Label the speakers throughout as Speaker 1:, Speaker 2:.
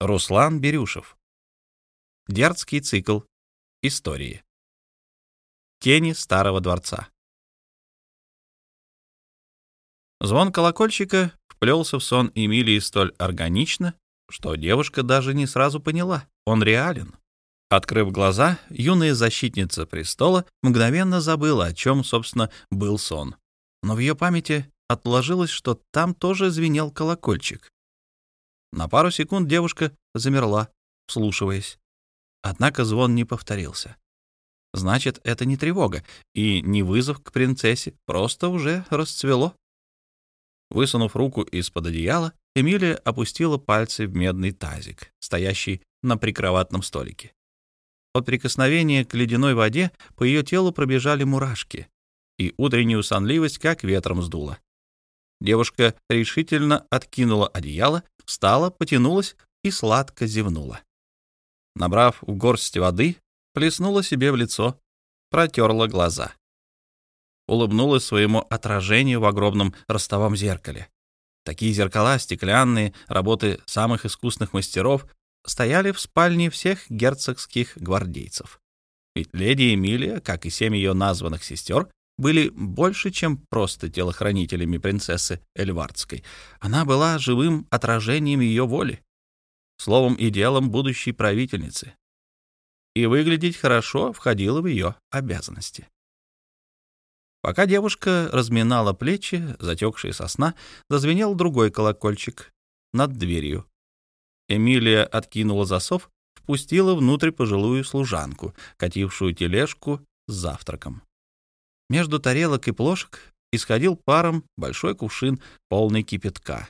Speaker 1: Руслан Берюшев. Дерзкий цикл. Истории. Тени старого дворца. Звон колокольчика вплелся в сон Эмилии столь органично, что девушка даже не сразу поняла, он реален. Открыв глаза, юная защитница престола мгновенно забыла, о чем, собственно, был сон. Но в ее памяти отложилось, что там тоже звенел колокольчик. На пару секунд девушка замерла, вслушиваясь. Однако звон не повторился. Значит, это не тревога и не вызов к принцессе, просто уже расцвело. Высунув руку из-под одеяла, Эмилия опустила пальцы в медный тазик, стоящий на прикроватном столике. От прикосновения к ледяной воде по ее телу пробежали мурашки, и утреннюю сонливость как ветром сдуло. Девушка решительно откинула одеяло, встала, потянулась и сладко зевнула. Набрав в горсть воды, плеснула себе в лицо, протерла глаза. Улыбнулась своему отражению в огромном ростовом зеркале. Такие зеркала, стеклянные, работы самых искусных мастеров, стояли в спальне всех герцогских гвардейцев. Ведь леди Эмилия, как и семь ее названных сестер, были больше, чем просто телохранителями принцессы Эльвардской. Она была живым отражением ее воли, словом и делом будущей правительницы. И выглядеть хорошо входило в ее обязанности. Пока девушка разминала плечи, затекшие со сна, зазвенел другой колокольчик над дверью. Эмилия откинула засов, впустила внутрь пожилую служанку, катившую тележку с завтраком. Между тарелок и плошек исходил паром большой кувшин, полный кипятка.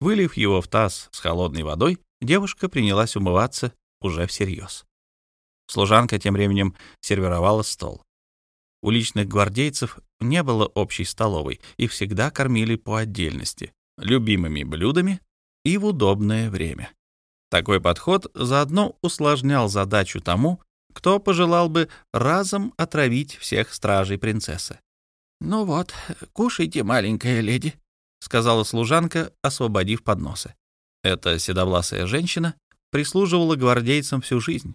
Speaker 1: Вылив его в таз с холодной водой, девушка принялась умываться уже всерьез. Служанка тем временем сервировала стол. У личных гвардейцев не было общей столовой, и всегда кормили по отдельности, любимыми блюдами и в удобное время. Такой подход заодно усложнял задачу тому, кто пожелал бы разом отравить всех стражей принцессы. «Ну вот, кушайте, маленькая леди», — сказала служанка, освободив подносы. Эта седовласая женщина прислуживала гвардейцам всю жизнь,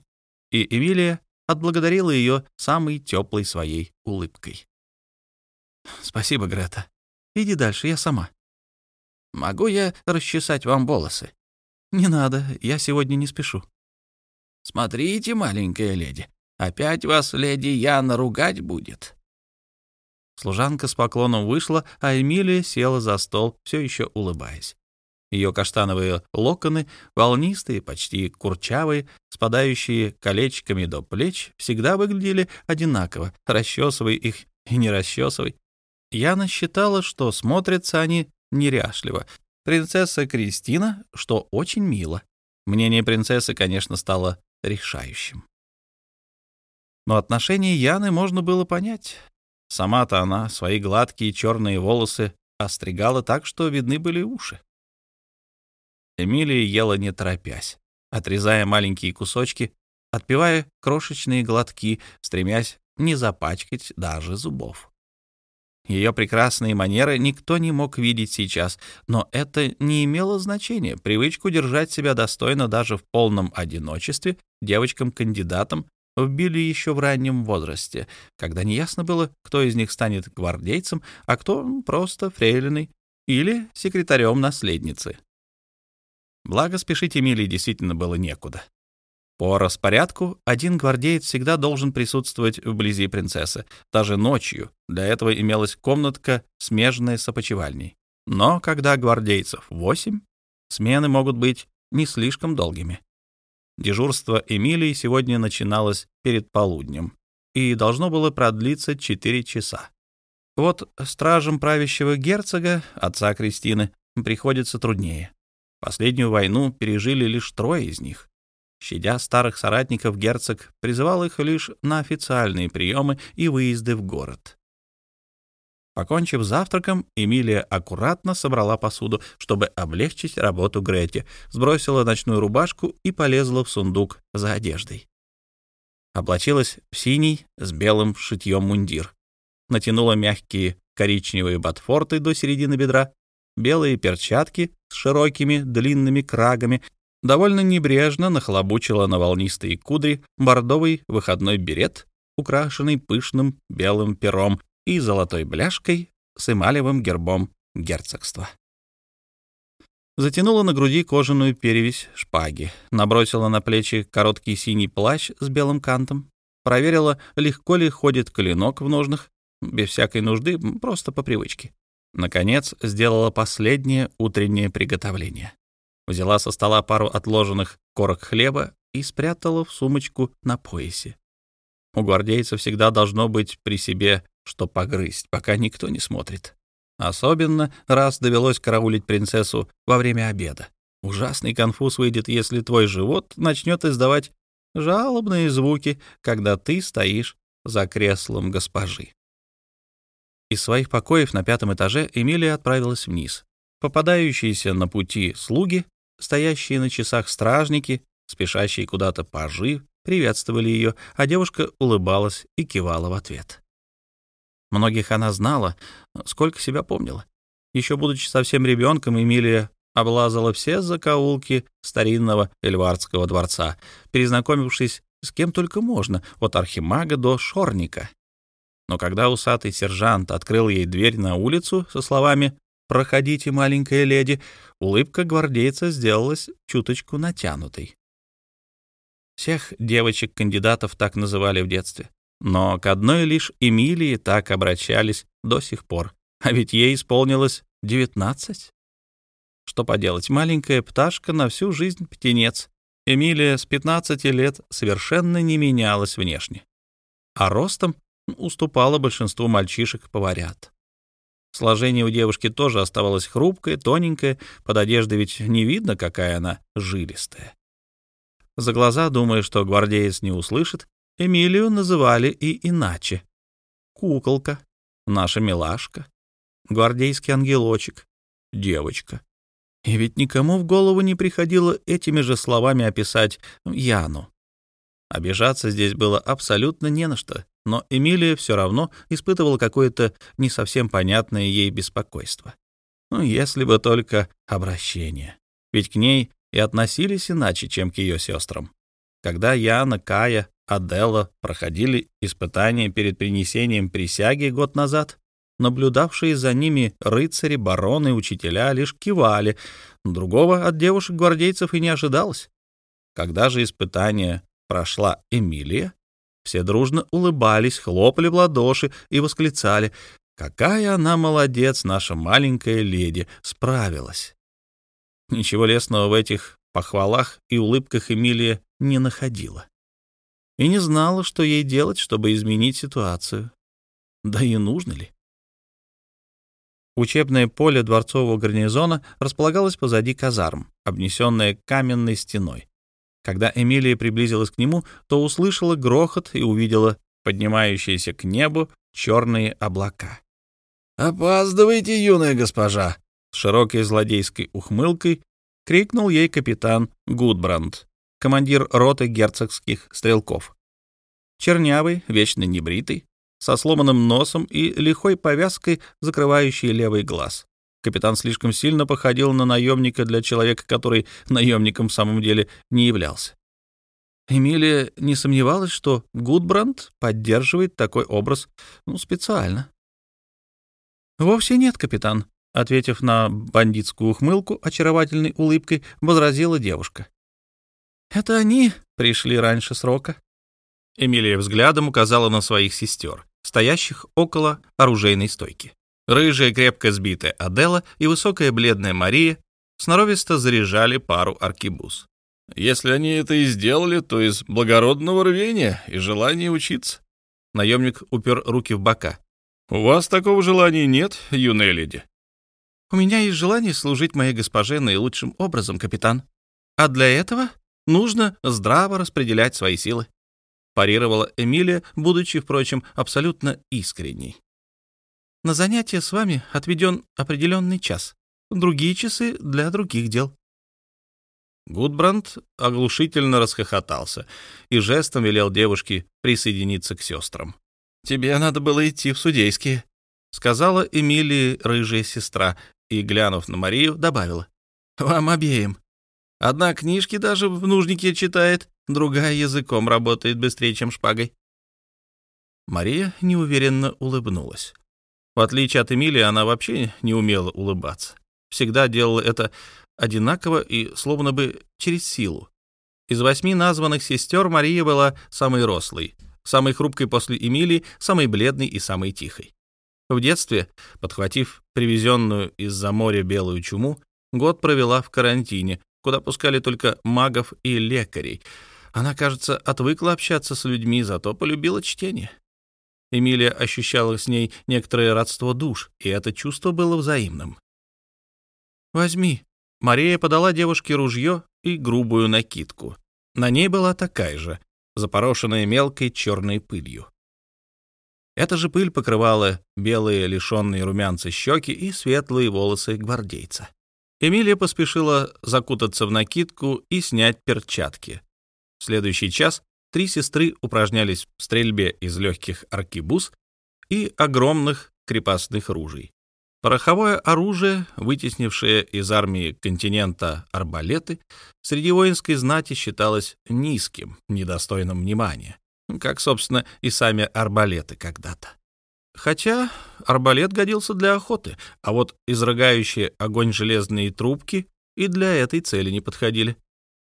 Speaker 1: и Эмилия отблагодарила ее самой теплой своей улыбкой. «Спасибо, Грета. Иди дальше, я сама». «Могу я расчесать вам волосы?» «Не надо, я сегодня не спешу». Смотрите, маленькая леди, опять вас леди Яна ругать будет. Служанка с поклоном вышла, а Эмилия села за стол, все еще улыбаясь. Ее каштановые локоны, волнистые, почти курчавые, спадающие колечками до плеч, всегда выглядели одинаково, расчесывай их и не расчесывай. Яна считала, что смотрятся они неряшливо. Принцесса Кристина, что очень мило. Мнение принцессы, конечно, стало решающим. Но отношение Яны можно было понять. Сама-то она свои гладкие черные волосы остригала так, что видны были уши. Эмилия ела не торопясь, отрезая маленькие кусочки, отпивая крошечные глотки, стремясь не запачкать даже зубов. Ее прекрасные манеры никто не мог видеть сейчас, но это не имело значения. Привычку держать себя достойно даже в полном одиночестве девочкам-кандидатам вбили еще в раннем возрасте, когда неясно было, кто из них станет гвардейцем, а кто просто фрейлиной или секретарем наследницы. Благо, спешить Эмилии действительно было некуда. По распорядку один гвардеец всегда должен присутствовать вблизи принцессы, даже ночью. Для этого имелась комнатка, смежная с опочивальней. Но когда гвардейцев восемь, смены могут быть не слишком долгими. Дежурство Эмилии сегодня начиналось перед полуднем и должно было продлиться четыре часа. Вот стражам правящего герцога, отца Кристины, приходится труднее. Последнюю войну пережили лишь трое из них. Щадя старых соратников, герцог призывал их лишь на официальные приемы и выезды в город. Покончив завтраком, Эмилия аккуратно собрала посуду, чтобы облегчить работу Грети, сбросила ночную рубашку и полезла в сундук за одеждой. Облачилась в синий с белым шитьем мундир. Натянула мягкие коричневые ботфорты до середины бедра, белые перчатки с широкими длинными крагами довольно небрежно нахлобучила на волнистые кудри бордовый выходной берет, украшенный пышным белым пером и золотой бляшкой с эмалевым гербом герцогства. Затянула на груди кожаную перевязь шпаги, набросила на плечи короткий синий плащ с белым кантом, проверила, легко ли ходит клинок в ножнах, без всякой нужды, просто по привычке. Наконец, сделала последнее утреннее приготовление. Взяла со стола пару отложенных корок хлеба и спрятала в сумочку на поясе. У гвардейца всегда должно быть при себе что погрызть, пока никто не смотрит. Особенно раз довелось караулить принцессу во время обеда. Ужасный конфуз выйдет, если твой живот начнет издавать жалобные звуки, когда ты стоишь за креслом госпожи. Из своих покоев на пятом этаже Эмилия отправилась вниз. Попадающиеся на пути слуги, стоящие на часах стражники, спешащие куда-то пажи, приветствовали ее, а девушка улыбалась и кивала в ответ. Многих она знала, сколько себя помнила. Еще будучи совсем ребенком, Эмилия облазала все закоулки старинного Эльвардского дворца, перезнакомившись с кем только можно, от архимага до шорника. Но когда усатый сержант открыл ей дверь на улицу со словами «Проходите, маленькая леди», улыбка гвардейца сделалась чуточку натянутой. Всех девочек-кандидатов так называли в детстве. Но к одной лишь Эмилии так обращались до сих пор. А ведь ей исполнилось девятнадцать. Что поделать, маленькая пташка на всю жизнь птенец. Эмилия с пятнадцати лет совершенно не менялась внешне. А ростом уступала большинству мальчишек-поварят. Сложение у девушки тоже оставалось хрупкое, тоненькое, под одеждой ведь не видно, какая она жилистая. За глаза, думая, что гвардеец не услышит, Эмилию называли и иначе. Куколка, наша милашка, гвардейский ангелочек, девочка. И ведь никому в голову не приходило этими же словами описать Яну. Обижаться здесь было абсолютно не на что, но Эмилия все равно испытывала какое-то не совсем понятное ей беспокойство. Ну, если бы только обращение. Ведь к ней и относились иначе, чем к ее сестрам. Когда Яна, Кая, Аделла проходили испытания перед принесением присяги год назад. Наблюдавшие за ними рыцари, бароны, учителя лишь кивали. Другого от девушек-гвардейцев и не ожидалось. Когда же испытание прошла Эмилия, все дружно улыбались, хлопали в ладоши и восклицали «Какая она молодец, наша маленькая леди, справилась!» Ничего лестного в этих похвалах и улыбках Эмилия не находила и не знала, что ей делать, чтобы изменить ситуацию. Да и нужно ли? Учебное поле дворцового гарнизона располагалось позади казарм, обнесенное каменной стеной. Когда Эмилия приблизилась к нему, то услышала грохот и увидела поднимающиеся к небу черные облака. «Опаздывайте, юная госпожа!» С широкой злодейской ухмылкой крикнул ей капитан Гудбранд, командир роты герцогских стрелков. Чернявый, вечно небритый, со сломанным носом и лихой повязкой, закрывающей левый глаз. Капитан слишком сильно походил на наемника для человека, который наемником в самом деле не являлся. Эмилия не сомневалась, что Гудбранд поддерживает такой образ ну, специально. «Вовсе нет, капитан», — ответив на бандитскую ухмылку, очаровательной улыбкой возразила девушка. «Это они пришли раньше срока». Эмилия взглядом указала на своих сестер, стоящих около оружейной стойки. Рыжая, крепко сбитая Адела и высокая бледная Мария сноровисто заряжали пару аркибуз. «Если они это и сделали, то из благородного рвения и желания учиться». Наемник упер руки в бока. «У вас такого желания нет, юная леди?» «У меня есть желание служить моей госпоже наилучшим образом, капитан. А для этого Нужно здраво распределять свои силы. Парировала Эмилия, будучи, впрочем, абсолютно искренней. На занятие с вами отведен определенный час. Другие часы для других дел. Гудбранд оглушительно расхохотался и жестом велел девушке присоединиться к сестрам. «Тебе надо было идти в судейские», — сказала Эмилии рыжая сестра и, глянув на Марию, добавила. «Вам обеим». Одна книжки даже в нужнике читает, другая языком работает быстрее, чем шпагой. Мария неуверенно улыбнулась. В отличие от Эмилии, она вообще не умела улыбаться. Всегда делала это одинаково и словно бы через силу. Из восьми названных сестер Мария была самой рослой, самой хрупкой после Эмилии, самой бледной и самой тихой. В детстве, подхватив привезенную из-за моря белую чуму, год провела в карантине, куда пускали только магов и лекарей. Она, кажется, отвыкла общаться с людьми, зато полюбила чтение. Эмилия ощущала с ней некоторое родство душ, и это чувство было взаимным. «Возьми». Мария подала девушке ружье и грубую накидку. На ней была такая же, запорошенная мелкой черной пылью. Эта же пыль покрывала белые, лишенные румянца щеки и светлые волосы гвардейца. Эмилия поспешила закутаться в накидку и снять перчатки. В следующий час три сестры упражнялись в стрельбе из легких аркибуз и огромных крепостных ружей. Пороховое оружие, вытеснившее из армии континента арбалеты, среди воинской знати считалось низким, недостойным внимания, как, собственно, и сами арбалеты когда-то. Хотя арбалет годился для охоты, а вот изрыгающие огонь железные трубки и для этой цели не подходили.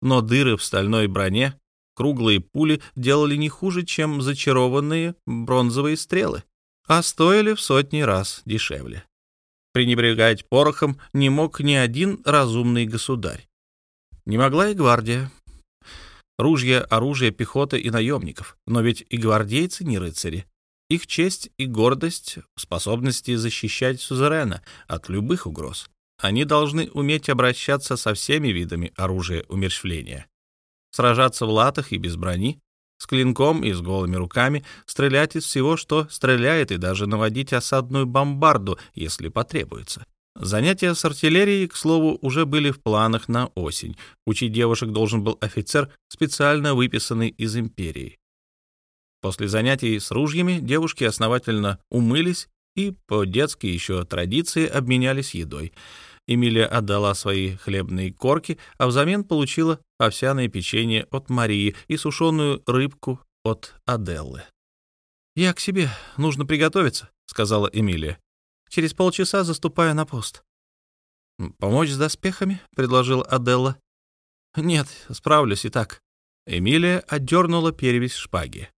Speaker 1: Но дыры в стальной броне, круглые пули делали не хуже, чем зачарованные бронзовые стрелы, а стоили в сотни раз дешевле. Пренебрегать порохом не мог ни один разумный государь. Не могла и гвардия. Ружья, оружие, пехота и наемников. Но ведь и гвардейцы не рыцари. Их честь и гордость в способности защищать сузерена от любых угроз. Они должны уметь обращаться со всеми видами оружия умерщвления. Сражаться в латах и без брони, с клинком и с голыми руками, стрелять из всего, что стреляет, и даже наводить осадную бомбарду, если потребуется. Занятия с артиллерией, к слову, уже были в планах на осень. Учить девушек должен был офицер, специально выписанный из империи. После занятий с ружьями девушки основательно умылись и по детской еще традиции обменялись едой. Эмилия отдала свои хлебные корки, а взамен получила овсяное печенье от Марии и сушеную рыбку от Аделлы. «Я к себе, нужно приготовиться», — сказала Эмилия. «Через полчаса заступаю на пост». «Помочь с доспехами?» — предложила Аделла. «Нет, справлюсь и так». Эмилия отдернула перевязь шпаги.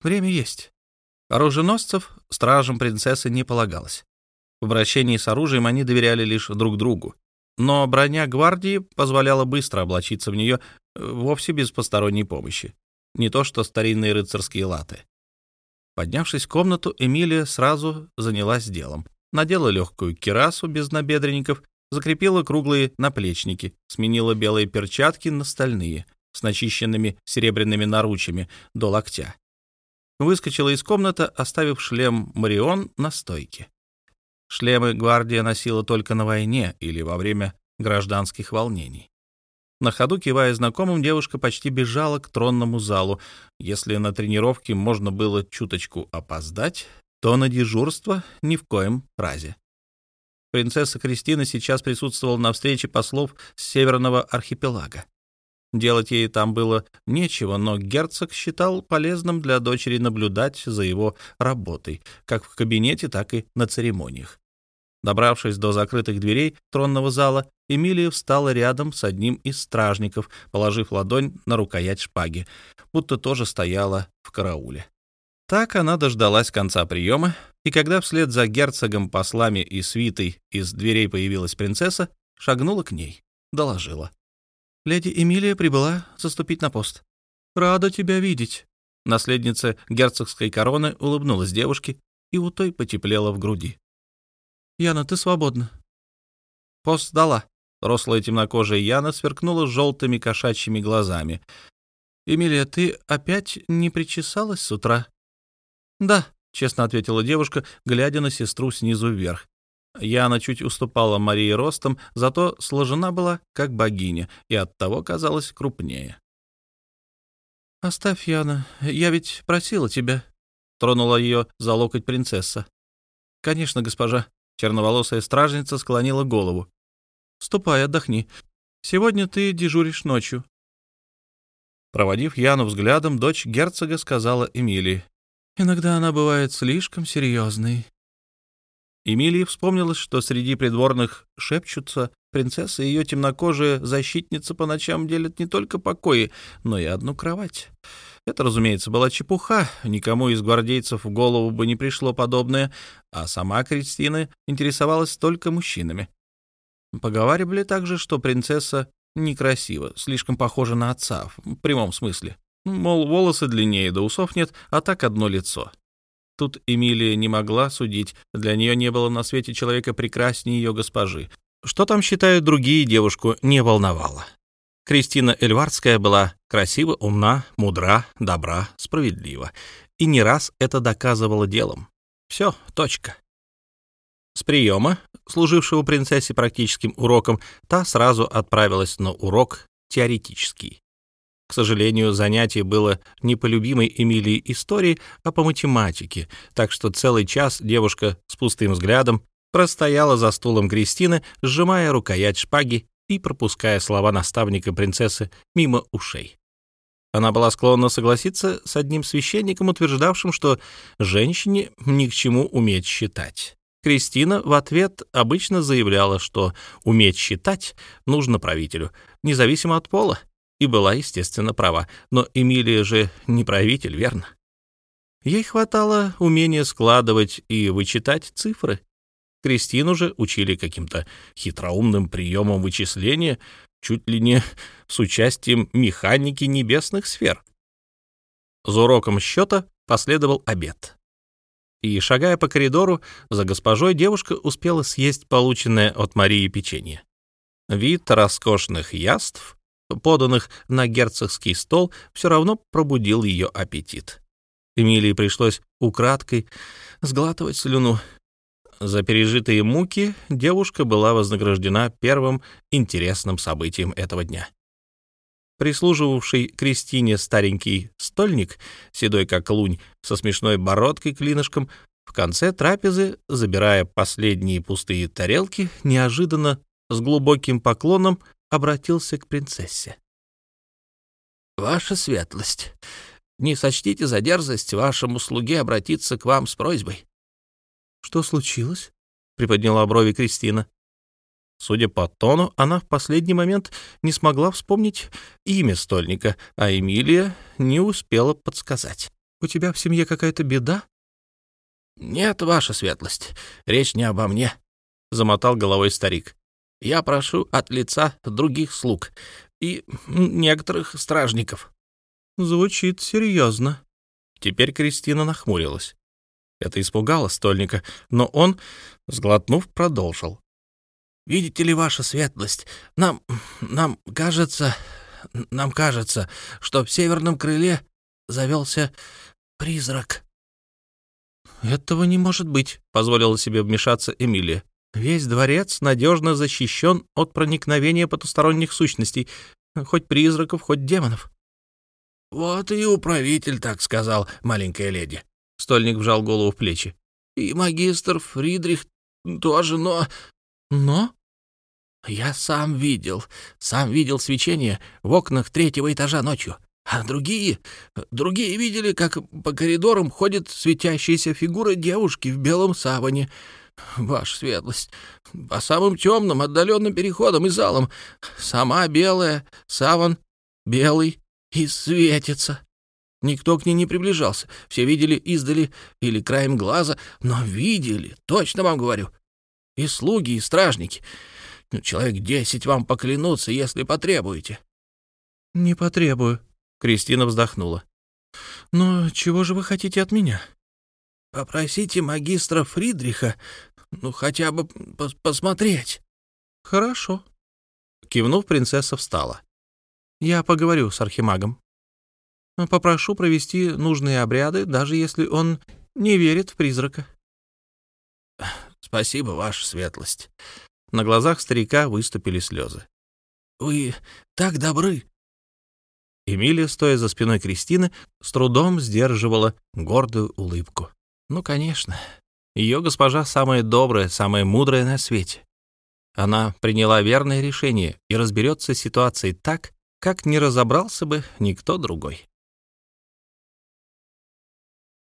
Speaker 1: «Время есть». Оруженосцев стражам принцессы не полагалось. В обращении с оружием они доверяли лишь друг другу. Но броня гвардии позволяла быстро облачиться в нее э, вовсе без посторонней помощи. Не то что старинные рыцарские латы. Поднявшись в комнату, Эмилия сразу занялась делом. Надела легкую кирасу без набедренников, закрепила круглые наплечники, сменила белые перчатки на стальные, с начищенными серебряными наручами до локтя. Выскочила из комнаты, оставив шлем Марион на стойке. Шлемы гвардия носила только на войне или во время гражданских волнений. На ходу, кивая знакомым, девушка почти бежала к тронному залу. Если на тренировке можно было чуточку опоздать, то на дежурство ни в коем разе. Принцесса Кристина сейчас присутствовала на встрече послов с Северного архипелага. Делать ей там было нечего, но герцог считал полезным для дочери наблюдать за его работой, как в кабинете, так и на церемониях. Добравшись до закрытых дверей тронного зала, Эмилия встала рядом с одним из стражников, положив ладонь на рукоять шпаги, будто тоже стояла в карауле. Так она дождалась конца приема, и когда вслед за герцогом, послами и свитой из дверей появилась принцесса, шагнула к ней, доложила. Леди Эмилия прибыла заступить на пост. Рада тебя видеть. Наследница герцогской короны улыбнулась девушке, и у той потеплело в груди. Яна, ты свободна. Пост сдала. Рослая темнокожая Яна сверкнула желтыми кошачьими глазами. «Эмилия, ты опять не причесалась с утра?» «Да», — честно ответила девушка, глядя на сестру снизу вверх. Яна чуть уступала Марии ростом, зато сложена была как богиня и оттого казалась крупнее. «Оставь, Яна, я ведь просила тебя», — тронула ее за локоть принцесса. «Конечно, госпожа», — черноволосая стражница склонила голову. «Ступай, отдохни. Сегодня ты дежуришь ночью». Проводив Яну взглядом, дочь герцога сказала Эмилии. «Иногда она бывает слишком серьезной». Эмилии вспомнилось, что среди придворных шепчутся, принцесса и ее темнокожая защитница по ночам делят не только покои, но и одну кровать. Это, разумеется, была чепуха, никому из гвардейцев в голову бы не пришло подобное, а сама Кристина интересовалась только мужчинами. Поговаривали также, что принцесса некрасива, слишком похожа на отца, в прямом смысле. Мол, волосы длиннее, да усов нет, а так одно лицо. Тут Эмилия не могла судить, для нее не было на свете человека прекраснее ее госпожи. Что там считают другие, девушку не волновало. Кристина Эльвардская была красива, умна, мудра, добра, справедлива. И не раз это доказывала делом. Все, точка. С приема, служившего принцессе практическим уроком, та сразу отправилась на урок теоретический. К сожалению, занятие было не по любимой Эмилии истории, а по математике, так что целый час девушка с пустым взглядом простояла за стулом Кристины, сжимая рукоять шпаги и пропуская слова наставника принцессы мимо ушей. Она была склонна согласиться с одним священником, утверждавшим, что женщине ни к чему уметь считать. Кристина в ответ обычно заявляла, что уметь считать нужно правителю, независимо от пола, и была, естественно, права. Но Эмилия же не правитель, верно? Ей хватало умения складывать и вычитать цифры, Кристину же учили каким-то хитроумным приемом вычисления, чуть ли не с участием механики небесных сфер. За уроком счета последовал обед. И, шагая по коридору, за госпожой девушка успела съесть полученное от Марии печенье. Вид роскошных яств, поданных на герцогский стол, все равно пробудил ее аппетит. Эмилии пришлось украдкой сглатывать слюну, за пережитые муки девушка была вознаграждена первым интересным событием этого дня. Прислуживавший Кристине старенький стольник, седой как лунь, со смешной бородкой-клинышком, в конце трапезы, забирая последние пустые тарелки, неожиданно с глубоким поклоном обратился к принцессе. «Ваша светлость, не сочтите за дерзость вашему слуге обратиться к вам с просьбой. «Что случилось?» — приподняла брови Кристина. Судя по тону, она в последний момент не смогла вспомнить имя стольника, а Эмилия не успела подсказать. «У тебя в семье какая-то беда?» «Нет, ваша светлость, речь не обо мне», — замотал головой старик. «Я прошу от лица других слуг и некоторых стражников». «Звучит серьезно». Теперь Кристина нахмурилась. Это испугало стольника, но он, сглотнув, продолжил. «Видите ли, ваша светлость, нам... нам кажется... нам кажется, что в северном крыле завелся призрак». «Этого не может быть», — позволила себе вмешаться Эмилия. «Весь дворец надежно защищен от проникновения потусторонних сущностей, хоть призраков, хоть демонов». «Вот и управитель так сказал, маленькая леди», Стольник вжал голову в плечи. «И магистр Фридрих тоже, но...» «Но?» «Я сам видел, сам видел свечение в окнах третьего этажа ночью. А другие, другие видели, как по коридорам ходит светящаяся фигура девушки в белом саване. Ваша светлость, по самым темным, отдаленным переходам и залам. Сама белая, саван белый и светится. Никто к ней не приближался. Все видели издали или краем глаза, но видели, точно вам говорю. И слуги, и стражники. Ну, человек десять вам поклянутся, если потребуете. — Не потребую, — Кристина вздохнула. — Но чего же вы хотите от меня? — Попросите магистра Фридриха, ну, хотя бы пос посмотреть. — Хорошо. Кивнув, принцесса встала. — Я поговорю с архимагом. Попрошу провести нужные обряды, даже если он не верит в призрака». «Спасибо, ваша светлость». На глазах старика выступили слезы. «Вы так добры!» Эмилия, стоя за спиной Кристины, с трудом сдерживала гордую улыбку. «Ну, конечно, ее госпожа самая добрая, самая мудрая на свете. Она приняла верное решение и разберется с ситуацией так, как не разобрался бы никто другой.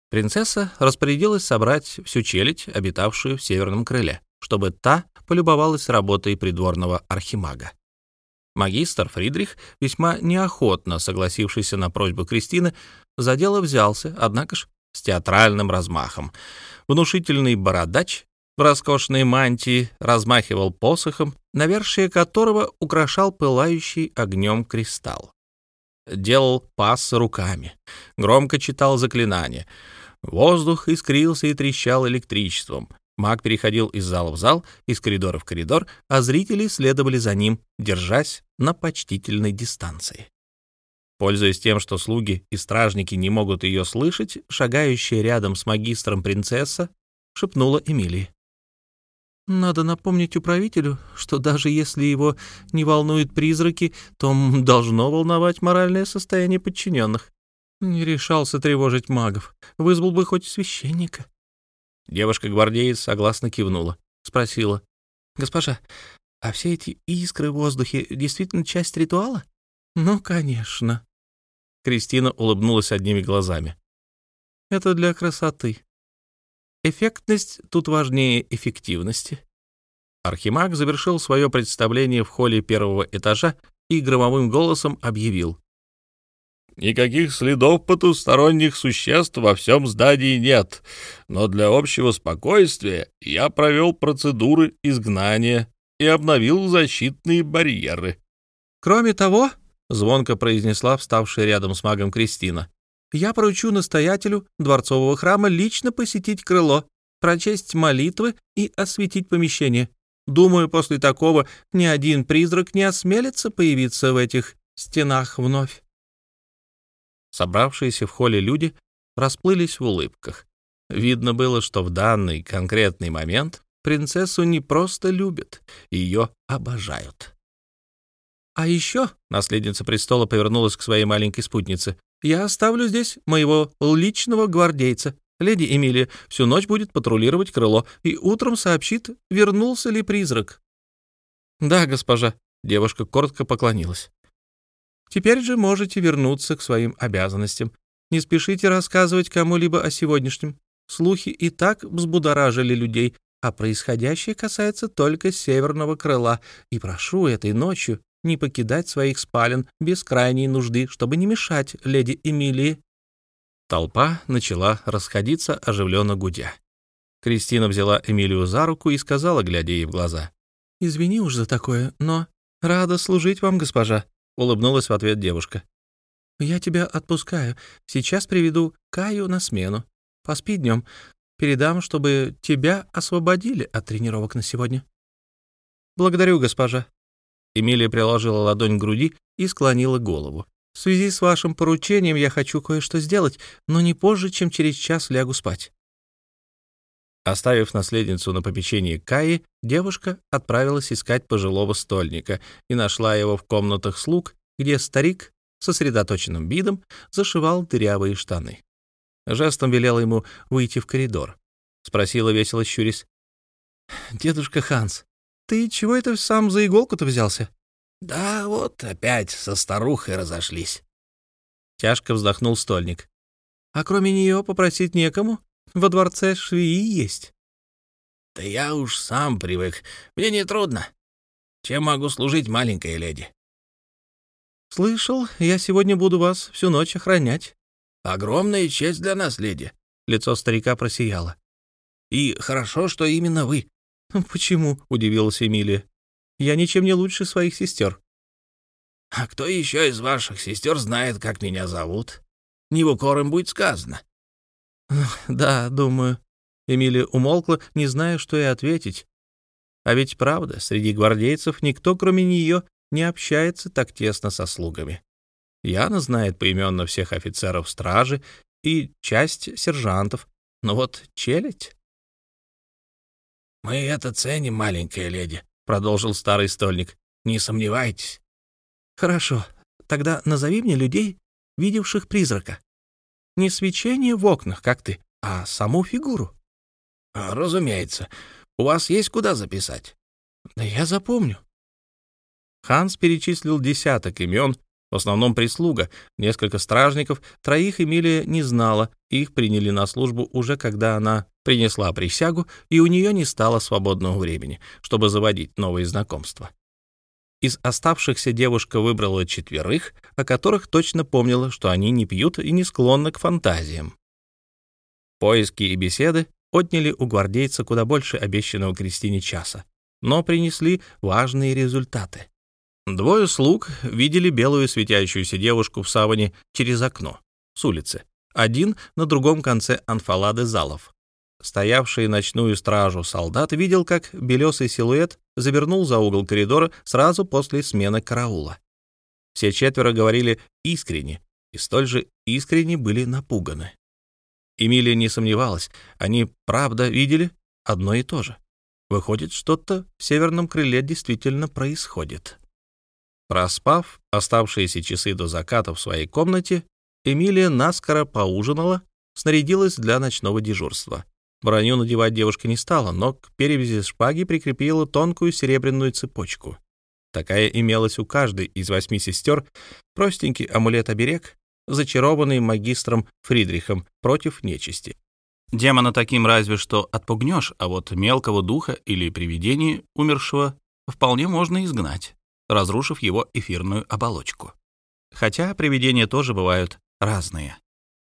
Speaker 1: Принцесса распорядилась собрать всю челядь, обитавшую в северном крыле, чтобы та полюбовалась работой придворного архимага. Магистр Фридрих, весьма неохотно согласившийся на просьбу Кристины, за дело взялся, однако ж с театральным размахом. Внушительный бородач в роскошной мантии размахивал посохом, навершие которого украшал пылающий огнем кристалл. Делал пас руками, громко читал заклинания. Воздух искрился и трещал электричеством. Маг переходил из зала в зал, из коридора в коридор, а зрители следовали за ним, держась на почтительной дистанции. Пользуясь тем, что слуги и стражники не могут ее слышать, шагающая рядом с магистром принцесса шепнула Эмилии. «Надо напомнить управителю, что даже если его не волнуют призраки, то должно волновать моральное состояние подчиненных. Не решался тревожить магов, вызвал бы хоть священника». Девушка-гвардеец согласно кивнула. Спросила. «Госпожа, а все эти искры в воздухе действительно часть ритуала?» «Ну, конечно». Кристина улыбнулась одними глазами. «Это для красоты. Эффектность тут важнее эффективности». Архимаг завершил свое представление в холле первого этажа и громовым голосом объявил.
Speaker 2: Никаких следов потусторонних существ во всем здании нет, но для общего спокойствия я провел процедуры изгнания и обновил защитные барьеры.
Speaker 1: Кроме того, — звонко произнесла вставшая рядом с магом Кристина, — я поручу настоятелю дворцового храма лично посетить крыло, прочесть молитвы и осветить помещение. Думаю, после такого ни один призрак не осмелится появиться в этих стенах вновь. Собравшиеся в холле люди расплылись в улыбках. Видно было, что в данный конкретный момент принцессу не просто любят, ее обожают. «А еще», — наследница престола повернулась к своей маленькой спутнице, «я оставлю здесь моего личного гвардейца. Леди Эмилия всю ночь будет патрулировать крыло и утром сообщит, вернулся ли призрак». «Да, госпожа», — девушка коротко поклонилась. Теперь же можете вернуться к своим обязанностям. Не спешите рассказывать кому-либо о сегодняшнем. Слухи и так взбудоражили людей, а происходящее касается только северного крыла. И прошу этой ночью не покидать своих спален без крайней нужды, чтобы не мешать леди Эмилии». Толпа начала расходиться, оживленно гудя. Кристина взяла Эмилию за руку и сказала, глядя ей в глаза. «Извини уж за такое, но рада служить вам, госпожа. — улыбнулась в ответ девушка. «Я тебя отпускаю. Сейчас приведу Каю на смену. Поспи днем. Передам, чтобы тебя освободили от тренировок на сегодня». «Благодарю, госпожа». Эмилия приложила ладонь к груди и склонила голову. «В связи с вашим поручением я хочу кое-что сделать, но не позже, чем через час лягу спать». Оставив наследницу на попечении Каи, девушка отправилась искать пожилого стольника и нашла его в комнатах слуг, где старик сосредоточенным видом зашивал дырявые штаны. Жестом велела ему выйти в коридор. Спросила весело щурясь. «Дедушка Ханс, ты чего это сам за иголку-то взялся?»
Speaker 3: «Да вот опять со старухой разошлись».
Speaker 1: Тяжко вздохнул стольник. «А кроме нее попросить некому?» Во дворце швеи есть.
Speaker 3: Да я уж сам привык. Мне не трудно. Чем могу служить, маленькая леди?
Speaker 1: Слышал, я сегодня буду вас всю ночь охранять.
Speaker 3: Огромная честь для нас, леди.
Speaker 1: Лицо старика просияло.
Speaker 3: И хорошо, что именно вы.
Speaker 1: Почему? удивилась Эмилия. Я ничем не лучше своих сестер.
Speaker 3: А кто еще из ваших сестер знает, как меня зовут? Не в укор им будет сказано.
Speaker 1: «Да, думаю». Эмилия умолкла, не зная, что и ответить. А ведь правда, среди гвардейцев никто, кроме нее, не общается так тесно со слугами. Яна знает поименно всех офицеров стражи и часть сержантов, но вот челядь...
Speaker 3: «Мы это ценим, маленькая леди», — продолжил старый стольник. «Не сомневайтесь».
Speaker 1: «Хорошо, тогда назови мне людей, видевших призрака». Не свечение в окнах, как ты, а саму фигуру.
Speaker 3: А, разумеется. У вас есть куда записать? Да я запомню.
Speaker 1: Ханс перечислил десяток имен, в основном прислуга, несколько стражников, троих Эмилия не знала, их приняли на службу уже когда она принесла присягу, и у нее не стало свободного времени, чтобы заводить новые знакомства. Из оставшихся девушка выбрала четверых, о которых точно помнила, что они не пьют и не склонны к фантазиям. Поиски и беседы отняли у гвардейца куда больше обещанного Кристине часа, но принесли важные результаты. Двое слуг видели белую светящуюся девушку в саване через окно, с улицы. Один на другом конце анфалады залов. Стоявший ночную стражу солдат видел, как белесый силуэт завернул за угол коридора сразу после смены караула. Все четверо говорили искренне, и столь же искренне были напуганы. Эмилия не сомневалась, они правда видели одно и то же. Выходит, что-то в северном крыле действительно происходит. Проспав оставшиеся часы до заката в своей комнате, Эмилия наскоро поужинала, снарядилась для ночного дежурства. Броню надевать девушка не стала, но к перевязи шпаги прикрепила тонкую серебряную цепочку. Такая имелась у каждой из восьми сестер, простенький амулет-оберег, зачарованный магистром Фридрихом против нечисти. Демона таким разве что отпугнешь, а вот мелкого духа или привидение умершего вполне можно изгнать разрушив его эфирную оболочку. Хотя привидения тоже бывают разные.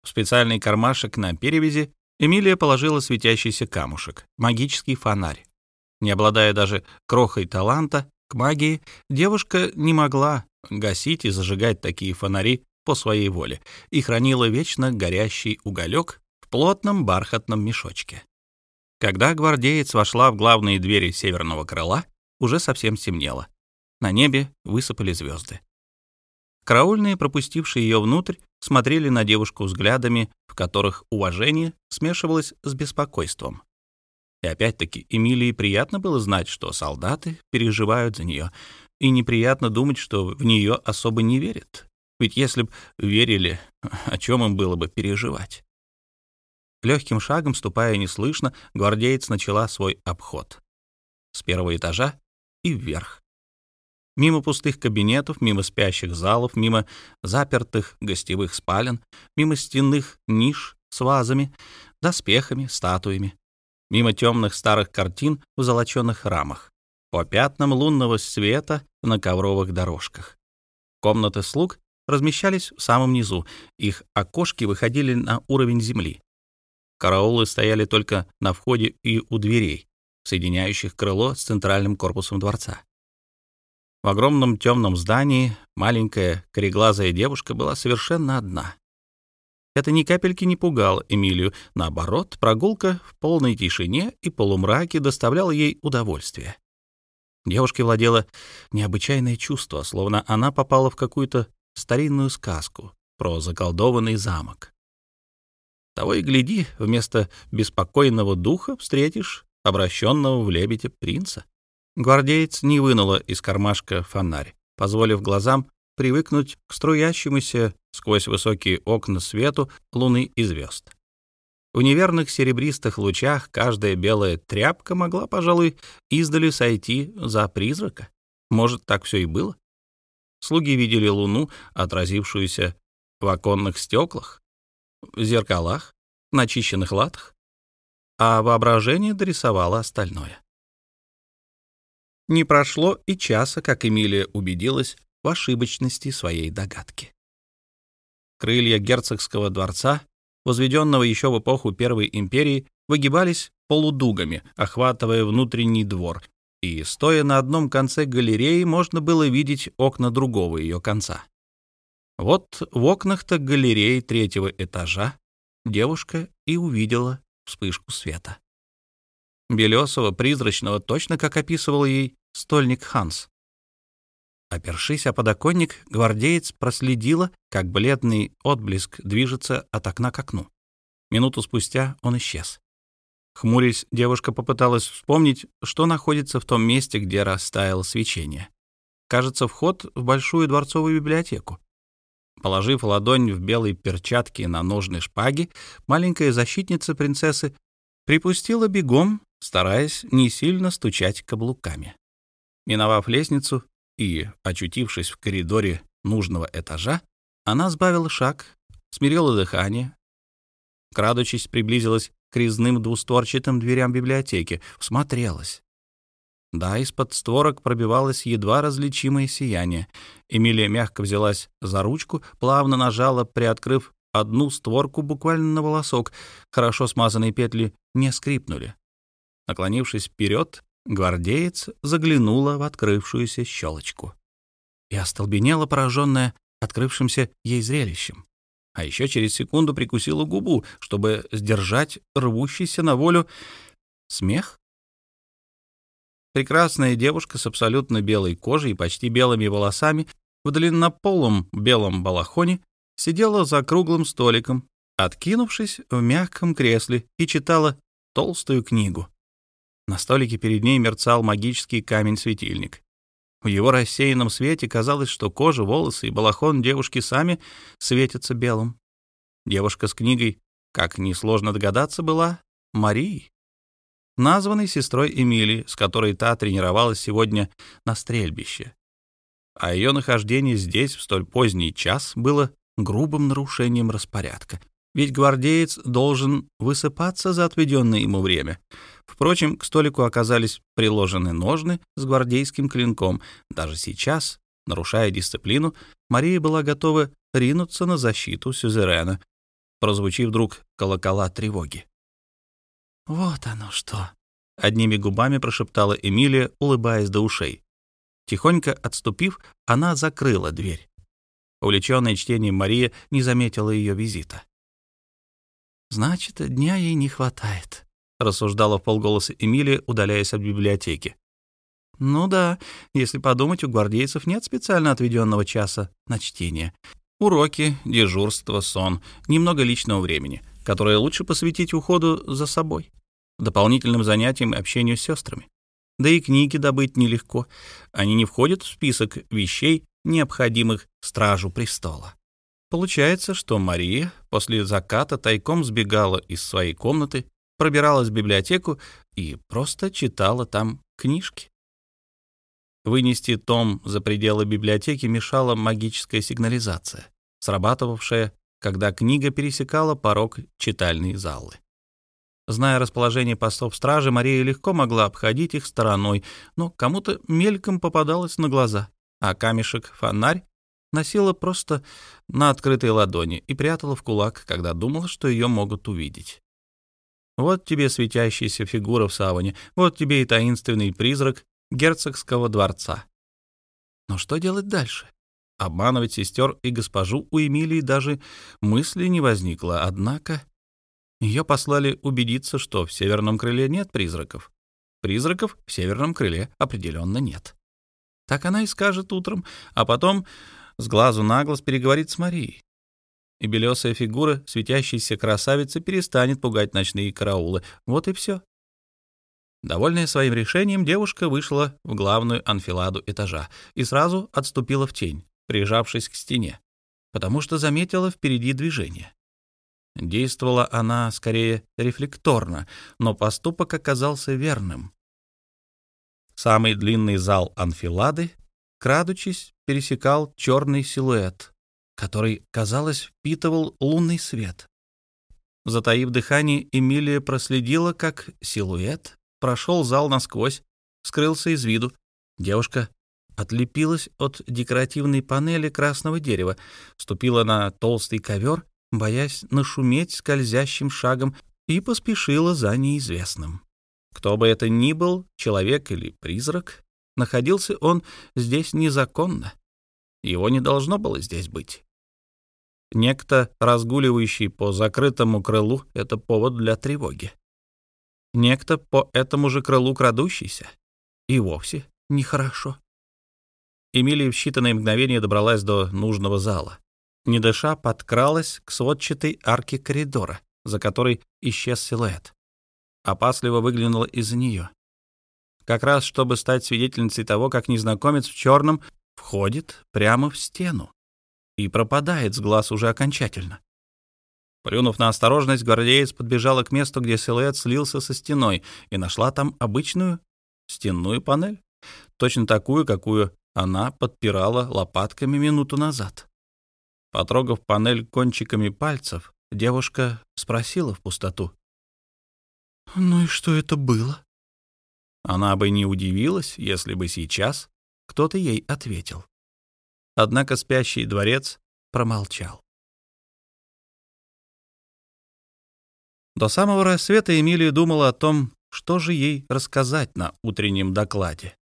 Speaker 1: В специальный кармашек на перевязи Эмилия положила светящийся камушек, магический фонарь. Не обладая даже крохой таланта к магии, девушка не могла гасить и зажигать такие фонари по своей воле и хранила вечно горящий уголек в плотном бархатном мешочке. Когда гвардеец вошла в главные двери северного крыла, уже совсем стемнело. На небе высыпали звезды. Караульные, пропустившие ее внутрь, смотрели на девушку взглядами, в которых уважение смешивалось с беспокойством. И опять-таки Эмилии приятно было знать, что солдаты переживают за нее, и неприятно думать, что в нее особо не верят. Ведь если б верили, о чем им было бы переживать? Легким шагом, ступая неслышно, гвардеец начала свой обход. С первого этажа и вверх. Мимо пустых кабинетов, мимо спящих залов, мимо запертых гостевых спален, мимо стенных ниш с вазами, доспехами, статуями, мимо темных старых картин в золоченных рамах, по пятнам лунного света на ковровых дорожках. Комнаты слуг размещались в самом низу, их окошки выходили на уровень земли. Караулы стояли только на входе и у дверей, соединяющих крыло с центральным корпусом дворца. В огромном темном здании маленькая кореглазая девушка была совершенно одна. Это ни капельки не пугало Эмилию. Наоборот, прогулка в полной тишине и полумраке доставляла ей удовольствие. Девушке владело необычайное чувство, словно она попала в какую-то старинную сказку про заколдованный замок. Того и гляди, вместо беспокойного духа встретишь обращенного в лебедя принца. Гвардеец не вынула из кармашка фонарь, позволив глазам привыкнуть к струящемуся сквозь высокие окна свету луны и звезд. В неверных серебристых лучах каждая белая тряпка могла, пожалуй, издали сойти за призрака. Может, так все и было? Слуги видели луну, отразившуюся в оконных стеклах, в зеркалах, начищенных латах, а воображение дорисовало остальное. Не прошло и часа, как Эмилия убедилась в ошибочности своей догадки. Крылья герцогского дворца, возведенного еще в эпоху Первой империи, выгибались полудугами, охватывая внутренний двор, и, стоя на одном конце галереи, можно было видеть окна другого ее конца. Вот в окнах-то галереи третьего этажа девушка и увидела вспышку света. Белесого, призрачного, точно как описывал ей стольник Ханс. Опершись о подоконник, гвардеец проследила, как бледный отблеск движется от окна к окну. Минуту спустя он исчез. Хмурясь, девушка попыталась вспомнить, что находится в том месте, где растаяло свечение. Кажется, вход в большую дворцовую библиотеку. Положив ладонь в белой перчатке на ножны шпаги, маленькая защитница принцессы припустила бегом, стараясь не сильно стучать каблуками. Миновав лестницу и очутившись в коридоре нужного этажа, она сбавила шаг, смирила дыхание, крадучись, приблизилась к резным двустворчатым дверям библиотеки, всмотрелась. Да, из-под створок пробивалось едва различимое сияние. Эмилия мягко взялась за ручку, плавно нажала, приоткрыв одну створку буквально на волосок. Хорошо смазанные петли не скрипнули. Наклонившись вперед, гвардеец заглянула в открывшуюся щелочку и остолбенела, пораженная открывшимся ей зрелищем. А еще через секунду прикусила губу, чтобы сдержать рвущийся на волю смех. Прекрасная девушка с абсолютно белой кожей и почти белыми волосами в длиннополом белом балахоне сидела за круглым столиком, откинувшись в мягком кресле, и читала толстую книгу. На столике перед ней мерцал магический камень-светильник. В его рассеянном свете казалось, что кожа, волосы и балахон девушки сами светятся белым. Девушка с книгой, как несложно догадаться, была Марией, названной сестрой Эмилии, с которой та тренировалась сегодня на стрельбище. А ее нахождение здесь в столь поздний час было грубым нарушением распорядка, ведь гвардеец должен высыпаться за отведенное ему время. Впрочем, к столику оказались приложены ножны с гвардейским клинком. Даже сейчас, нарушая дисциплину, Мария была готова ринуться на защиту сюзерена, прозвучив вдруг колокола тревоги. «Вот оно что!» — одними губами прошептала Эмилия, улыбаясь до ушей. Тихонько отступив, она закрыла дверь. Увлеченная чтением Мария не заметила ее визита. «Значит, дня ей не хватает», — рассуждала в полголоса Эмилия, удаляясь от библиотеки. «Ну да, если подумать, у гвардейцев нет специально отведенного часа на чтение. Уроки, дежурство, сон, немного личного времени, которое лучше посвятить уходу за собой, дополнительным занятиям и общению с сестрами. Да и книги добыть нелегко. Они не входят в список вещей, необходимых стражу престола. Получается, что Мария после заката тайком сбегала из своей комнаты, пробиралась в библиотеку и просто читала там книжки. Вынести том за пределы библиотеки мешала магическая сигнализация, срабатывавшая, когда книга пересекала порог читальной залы. Зная расположение постов стражи, Мария легко могла обходить их стороной, но кому-то мельком попадалось на глаза, а камешек-фонарь носила просто на открытой ладони и прятала в кулак, когда думала, что ее могут увидеть. Вот тебе светящаяся фигура в саване, вот тебе и таинственный призрак герцогского дворца. Но что делать дальше? Обманывать сестер и госпожу у Эмилии даже мысли не возникло, однако ее послали убедиться, что в северном крыле нет призраков. Призраков в северном крыле определенно нет. Так она и скажет утром, а потом с глазу на глаз переговорит с Марией. И белесая фигура светящейся красавицы перестанет пугать ночные караулы. Вот и все. Довольная своим решением, девушка вышла в главную анфиладу этажа и сразу отступила в тень, прижавшись к стене, потому что заметила впереди движение. Действовала она скорее рефлекторно, но поступок оказался верным. Самый длинный зал анфилады крадучись, пересекал черный силуэт, который, казалось, впитывал лунный свет. Затаив дыхание, Эмилия проследила, как силуэт прошел зал насквозь, скрылся из виду. Девушка отлепилась от декоративной панели красного дерева, ступила на толстый ковер, боясь нашуметь скользящим шагом, и поспешила за неизвестным. Кто бы это ни был, человек или призрак, Находился он здесь незаконно. Его не должно было здесь быть. Некто, разгуливающий по закрытому крылу, — это повод для тревоги. Некто по этому же крылу крадущийся. И вовсе нехорошо. Эмилия в считанные мгновения добралась до нужного зала. Не дыша, подкралась к сводчатой арке коридора, за которой исчез силуэт. Опасливо выглянула из-за нее как раз чтобы стать свидетельницей того, как незнакомец в черном входит прямо в стену и пропадает с глаз уже окончательно. Плюнув на осторожность, гвардеец подбежала к месту, где силуэт слился со стеной, и нашла там обычную стенную панель, точно такую, какую она подпирала лопатками минуту назад. Потрогав панель кончиками пальцев, девушка спросила в пустоту. «Ну и что это было?» Она бы не удивилась, если бы сейчас кто-то ей ответил. Однако спящий дворец промолчал. До самого рассвета Эмилия думала о том, что же ей рассказать на утреннем докладе.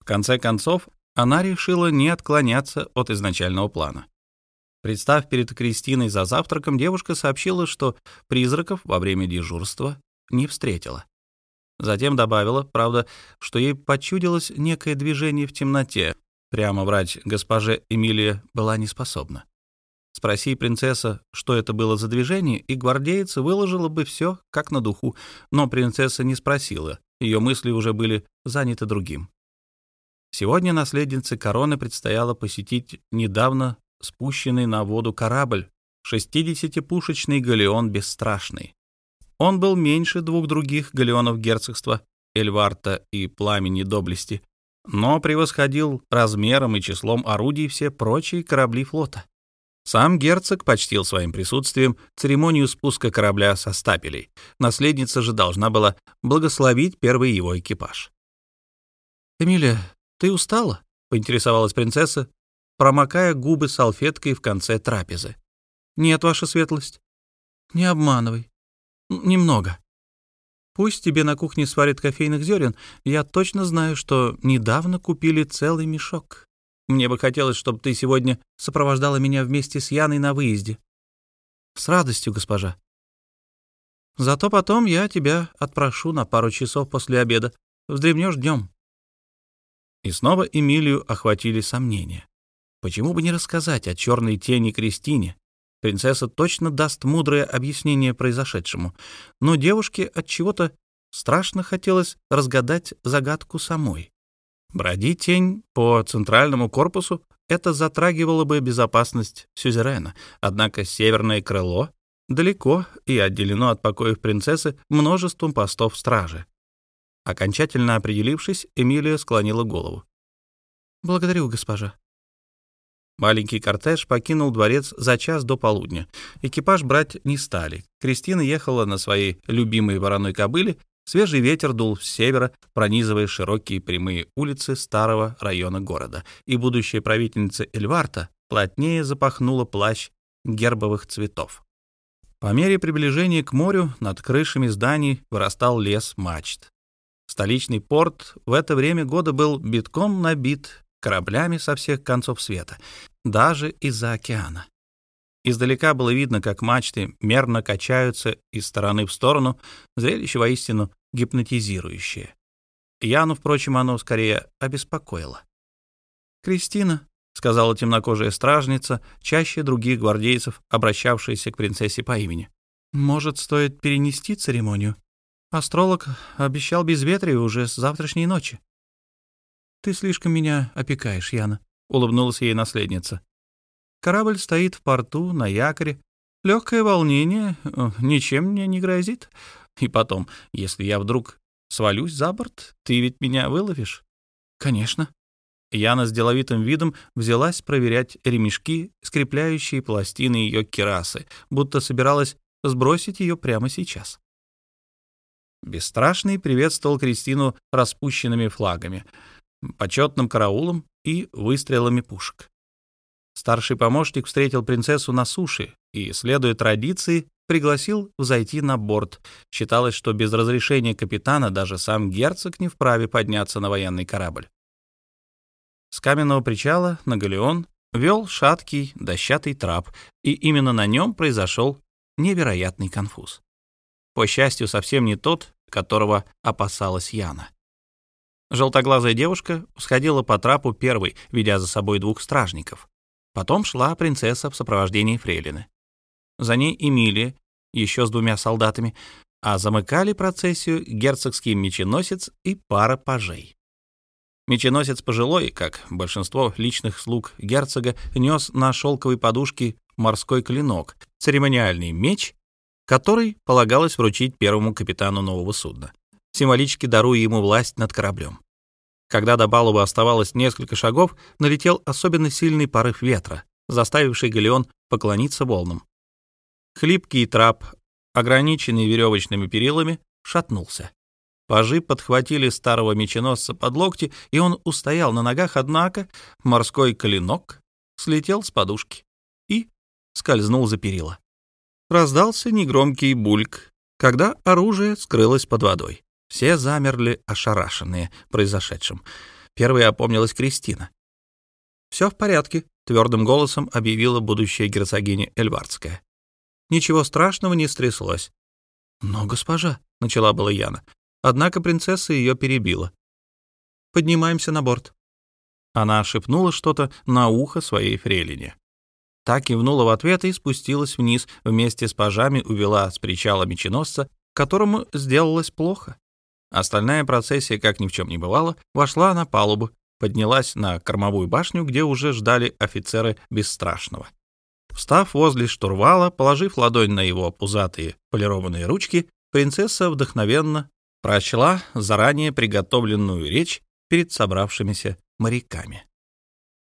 Speaker 1: В конце концов, она решила не отклоняться от изначального плана. Представ перед Кристиной за завтраком, девушка сообщила, что призраков во время дежурства не встретила. Затем добавила, правда, что ей почудилось некое движение в темноте. Прямо врать госпоже Эмилия была не способна. Спроси принцесса, что это было за движение, и гвардейца выложила бы все, как на духу, но принцесса не спросила, ее мысли уже были заняты другим. Сегодня наследнице короны предстояло посетить недавно спущенный на воду корабль, 60-пушечный галеон «Бесстрашный». Он был меньше двух других галеонов герцогства, Эльварта и Пламени Доблести, но превосходил размером и числом орудий все прочие корабли флота. Сам герцог почтил своим присутствием церемонию спуска корабля со стапелей. Наследница же должна была благословить первый его экипаж. «Эмилия, ты устала?» — поинтересовалась принцесса, промокая губы салфеткой в конце трапезы. «Нет, ваша светлость». «Не обманывай. Немного. Пусть тебе на кухне сварят кофейных зерен, я точно знаю, что недавно купили целый мешок. Мне бы хотелось, чтобы ты сегодня сопровождала меня вместе с Яной на выезде. С радостью, госпожа. Зато потом я тебя отпрошу на пару часов после обеда. Вздремнешь днем. И снова Эмилию охватили сомнения. Почему бы не рассказать о черной тени Кристине, Принцесса точно даст мудрое объяснение произошедшему, но девушке от чего-то страшно хотелось разгадать загадку самой. Бродить тень по центральному корпусу — это затрагивало бы безопасность сюзерена, однако северное крыло далеко и отделено от покоев принцессы множеством постов стражи. Окончательно определившись, Эмилия склонила голову. «Благодарю, госпожа». Маленький кортеж покинул дворец за час до полудня. Экипаж брать не стали. Кристина ехала на своей любимой вороной кобыле. Свежий ветер дул с севера, пронизывая широкие прямые улицы старого района города. И будущая правительница Эльварта плотнее запахнула плащ гербовых цветов. По мере приближения к морю над крышами зданий вырастал лес мачт. Столичный порт в это время года был битком набит кораблями со всех концов света, даже из-за океана. Издалека было видно, как мачты мерно качаются из стороны в сторону, зрелище воистину гипнотизирующее. Яну, впрочем, оно скорее обеспокоило. «Кристина», — сказала темнокожая стражница, чаще других гвардейцев, обращавшаяся к принцессе по имени, — «может, стоит перенести церемонию? Астролог обещал безветрие уже с завтрашней ночи». «Ты слишком меня опекаешь, Яна», — улыбнулась ей наследница. «Корабль стоит в порту, на якоре. Легкое волнение э, ничем мне не грозит. И потом, если я вдруг свалюсь за борт, ты ведь меня выловишь?» «Конечно». Яна с деловитым видом взялась проверять ремешки, скрепляющие пластины ее керасы, будто собиралась сбросить ее прямо сейчас. Бесстрашный приветствовал Кристину распущенными флагами — почетным караулом и выстрелами пушек. Старший помощник встретил принцессу на суше и, следуя традиции, пригласил взойти на борт. Считалось, что без разрешения капитана даже сам герцог не вправе подняться на военный корабль. С каменного причала на галеон вел шаткий дощатый трап, и именно на нем произошел невероятный конфуз. По счастью, совсем не тот, которого опасалась Яна. Желтоглазая девушка сходила по трапу первой, ведя за собой двух стражников. Потом шла принцесса в сопровождении фрейлины. За ней Эмилия, еще с двумя солдатами, а замыкали процессию герцогский меченосец и пара пажей. Меченосец пожилой, как большинство личных слуг герцога, нес на шелковой подушке морской клинок, церемониальный меч, который полагалось вручить первому капитану нового судна, символически даруя ему власть над кораблем. Когда до палубы оставалось несколько шагов, налетел особенно сильный порыв ветра, заставивший галеон поклониться волнам. Хлипкий трап, ограниченный веревочными перилами, шатнулся. Пажи подхватили старого меченосца под локти, и он устоял на ногах, однако морской клинок слетел с подушки и скользнул за перила. Раздался негромкий бульк, когда оружие скрылось под водой. Все замерли, ошарашенные произошедшим. Первой опомнилась Кристина. «Все в порядке», — твердым голосом объявила будущая герцогиня Эльвардская. «Ничего страшного не стряслось». «Но, госпожа», — начала была Яна, однако принцесса ее перебила. «Поднимаемся на борт». Она шепнула что-то на ухо своей фрелине. Так кивнула в ответ и спустилась вниз, вместе с пажами увела с причала меченосца, которому сделалось плохо. Остальная процессия, как ни в чем не бывало, вошла на палубу, поднялась на кормовую башню, где уже ждали офицеры Бесстрашного. Встав возле штурвала, положив ладонь на его пузатые полированные ручки, принцесса вдохновенно прочла заранее приготовленную речь перед собравшимися моряками.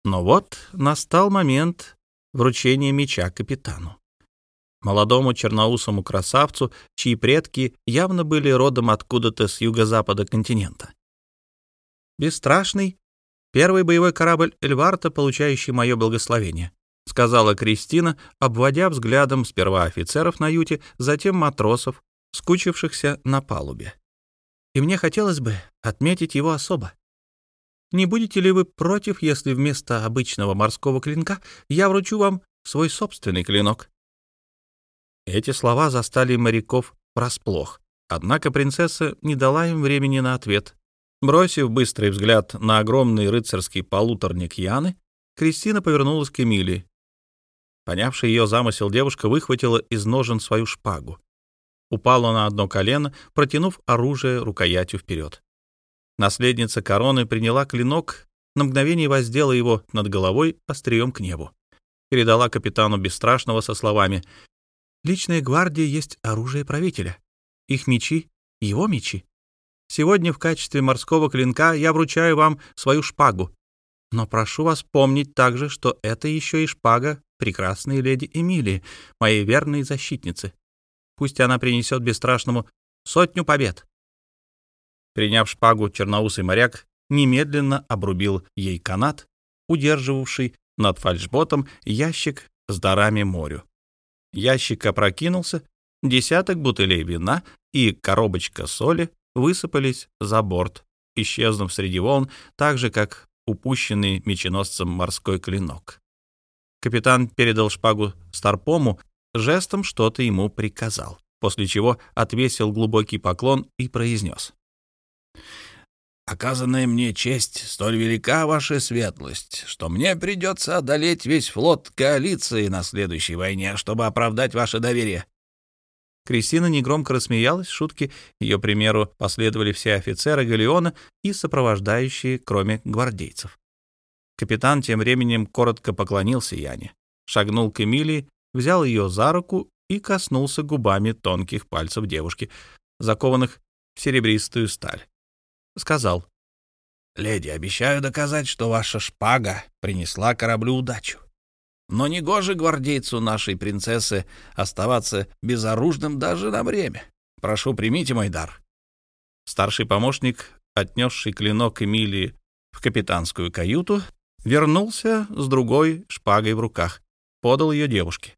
Speaker 1: Но вот настал момент вручения меча капитану молодому черноусому красавцу, чьи предки явно были родом откуда-то с юго-запада континента. «Бесстрашный — первый боевой корабль Эльварта, получающий мое благословение», — сказала Кристина, обводя взглядом сперва офицеров на юте, затем матросов, скучившихся на палубе. «И мне хотелось бы отметить его особо. Не будете ли вы против, если вместо обычного морского клинка я вручу вам свой собственный клинок?» Эти слова застали моряков врасплох, однако принцесса не дала им времени на ответ. Бросив быстрый взгляд на огромный рыцарский полуторник Яны, Кристина повернулась к Эмилии. Понявшая ее замысел, девушка выхватила из ножен свою шпагу. Упала на одно колено, протянув оружие рукоятью вперед. Наследница короны приняла клинок, на мгновение воздела его над головой острием к небу. Передала капитану Бесстрашного со словами Личная гвардия есть оружие правителя. Их мечи — его мечи. Сегодня в качестве морского клинка я вручаю вам свою шпагу. Но прошу вас помнить также, что это еще и шпага прекрасной леди Эмилии, моей верной защитницы. Пусть она принесет бесстрашному сотню побед. Приняв шпагу, черноусый моряк немедленно обрубил ей канат, удерживавший над фальшботом ящик с дарами морю. Ящик опрокинулся, десяток бутылей вина и коробочка соли высыпались за борт, исчезнув среди волн, так же, как упущенный меченосцем морской клинок. Капитан передал шпагу Старпому, жестом что-то ему приказал, после чего отвесил глубокий поклон и произнес.
Speaker 3: Оказанная мне честь столь велика, ваша светлость, что мне придется одолеть весь флот коалиции на следующей войне, чтобы оправдать ваше доверие».
Speaker 1: Кристина негромко рассмеялась, шутки ее примеру последовали все офицеры галеона и сопровождающие, кроме гвардейцев. Капитан тем временем коротко поклонился Яне, шагнул к Эмилии, взял ее за руку и коснулся губами тонких пальцев девушки, закованных в серебристую сталь сказал.
Speaker 3: «Леди, обещаю доказать, что ваша шпага принесла кораблю удачу. Но не гоже гвардейцу нашей принцессы оставаться безоружным даже на время. Прошу, примите мой дар».
Speaker 1: Старший помощник, отнесший клинок Эмилии в капитанскую каюту, вернулся с другой шпагой в руках, подал ее девушке.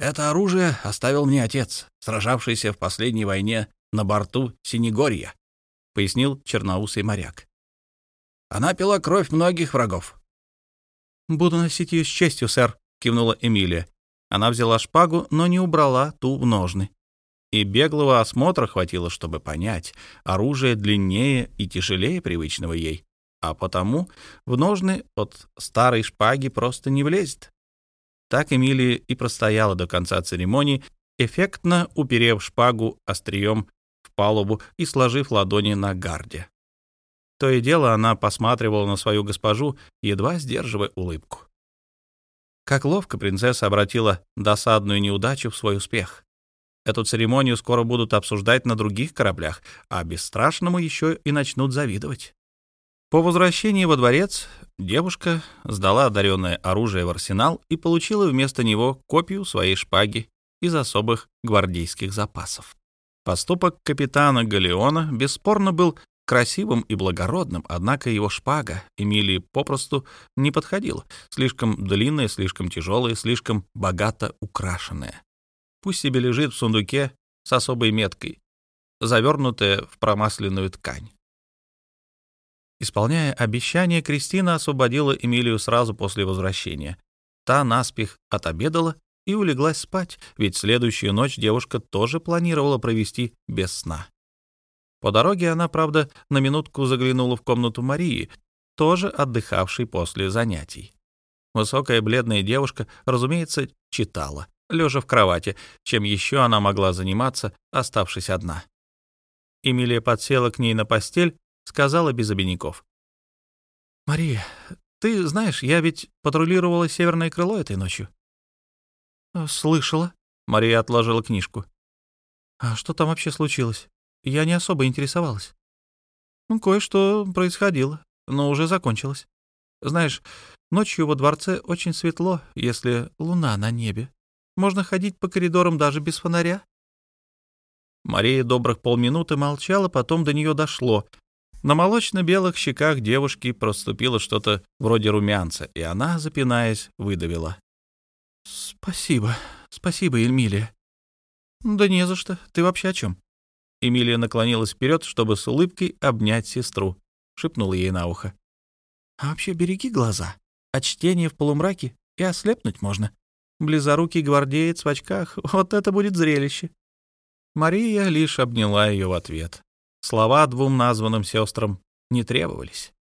Speaker 3: «Это оружие оставил мне отец, сражавшийся в последней войне на борту Синегорья. — пояснил черноусый моряк. «Она пила кровь многих врагов».
Speaker 1: «Буду носить ее с честью, сэр», — кивнула Эмилия. Она взяла шпагу, но не убрала ту в ножны. И беглого осмотра хватило, чтобы понять, оружие длиннее и тяжелее привычного ей, а потому в ножны от старой шпаги просто не влезет. Так Эмилия и простояла до конца церемонии, эффектно уперев шпагу острием палубу и сложив ладони на гарде. То и дело она посматривала на свою госпожу, едва сдерживая улыбку. Как ловко принцесса обратила досадную неудачу в свой успех. Эту церемонию скоро будут обсуждать на других кораблях, а бесстрашному еще и начнут завидовать. По возвращении во дворец девушка сдала одаренное оружие в арсенал и получила вместо него копию своей шпаги из особых гвардейских запасов. Поступок капитана Галеона бесспорно был красивым и благородным, однако его шпага Эмилии попросту не подходила. Слишком длинная, слишком тяжелая, слишком богато украшенная. Пусть себе лежит в сундуке с особой меткой, завернутая в промасленную ткань. Исполняя обещание, Кристина освободила Эмилию сразу после возвращения. Та наспех отобедала и улеглась спать, ведь следующую ночь девушка тоже планировала провести без сна. По дороге она, правда, на минутку заглянула в комнату Марии, тоже отдыхавшей после занятий. Высокая бледная девушка, разумеется, читала, лежа в кровати, чем еще она могла заниматься, оставшись одна. Эмилия подсела к ней на постель сказала без обиняков. «Мария, ты знаешь, я ведь патрулировала северное крыло этой ночью». «Э, «Слышала». Мария отложила книжку. «А что там вообще случилось? Я не особо интересовалась». «Ну, кое-что происходило, но уже закончилось. Знаешь, ночью во дворце очень светло, если луна на небе. Можно ходить по коридорам даже без фонаря». Мария добрых полминуты молчала, потом до нее дошло. На молочно-белых щеках девушки проступило что-то вроде румянца, и она, запинаясь, выдавила. «Спасибо, спасибо, Эмилия». «Да не за что. Ты вообще о чем?» Эмилия наклонилась вперед, чтобы с улыбкой обнять сестру, шепнула ей на ухо. «А вообще береги глаза. От чтения в полумраке и ослепнуть можно. Близорукий гвардеец в очках — вот это будет зрелище». Мария лишь обняла ее в ответ. Слова двум названным сестрам не требовались.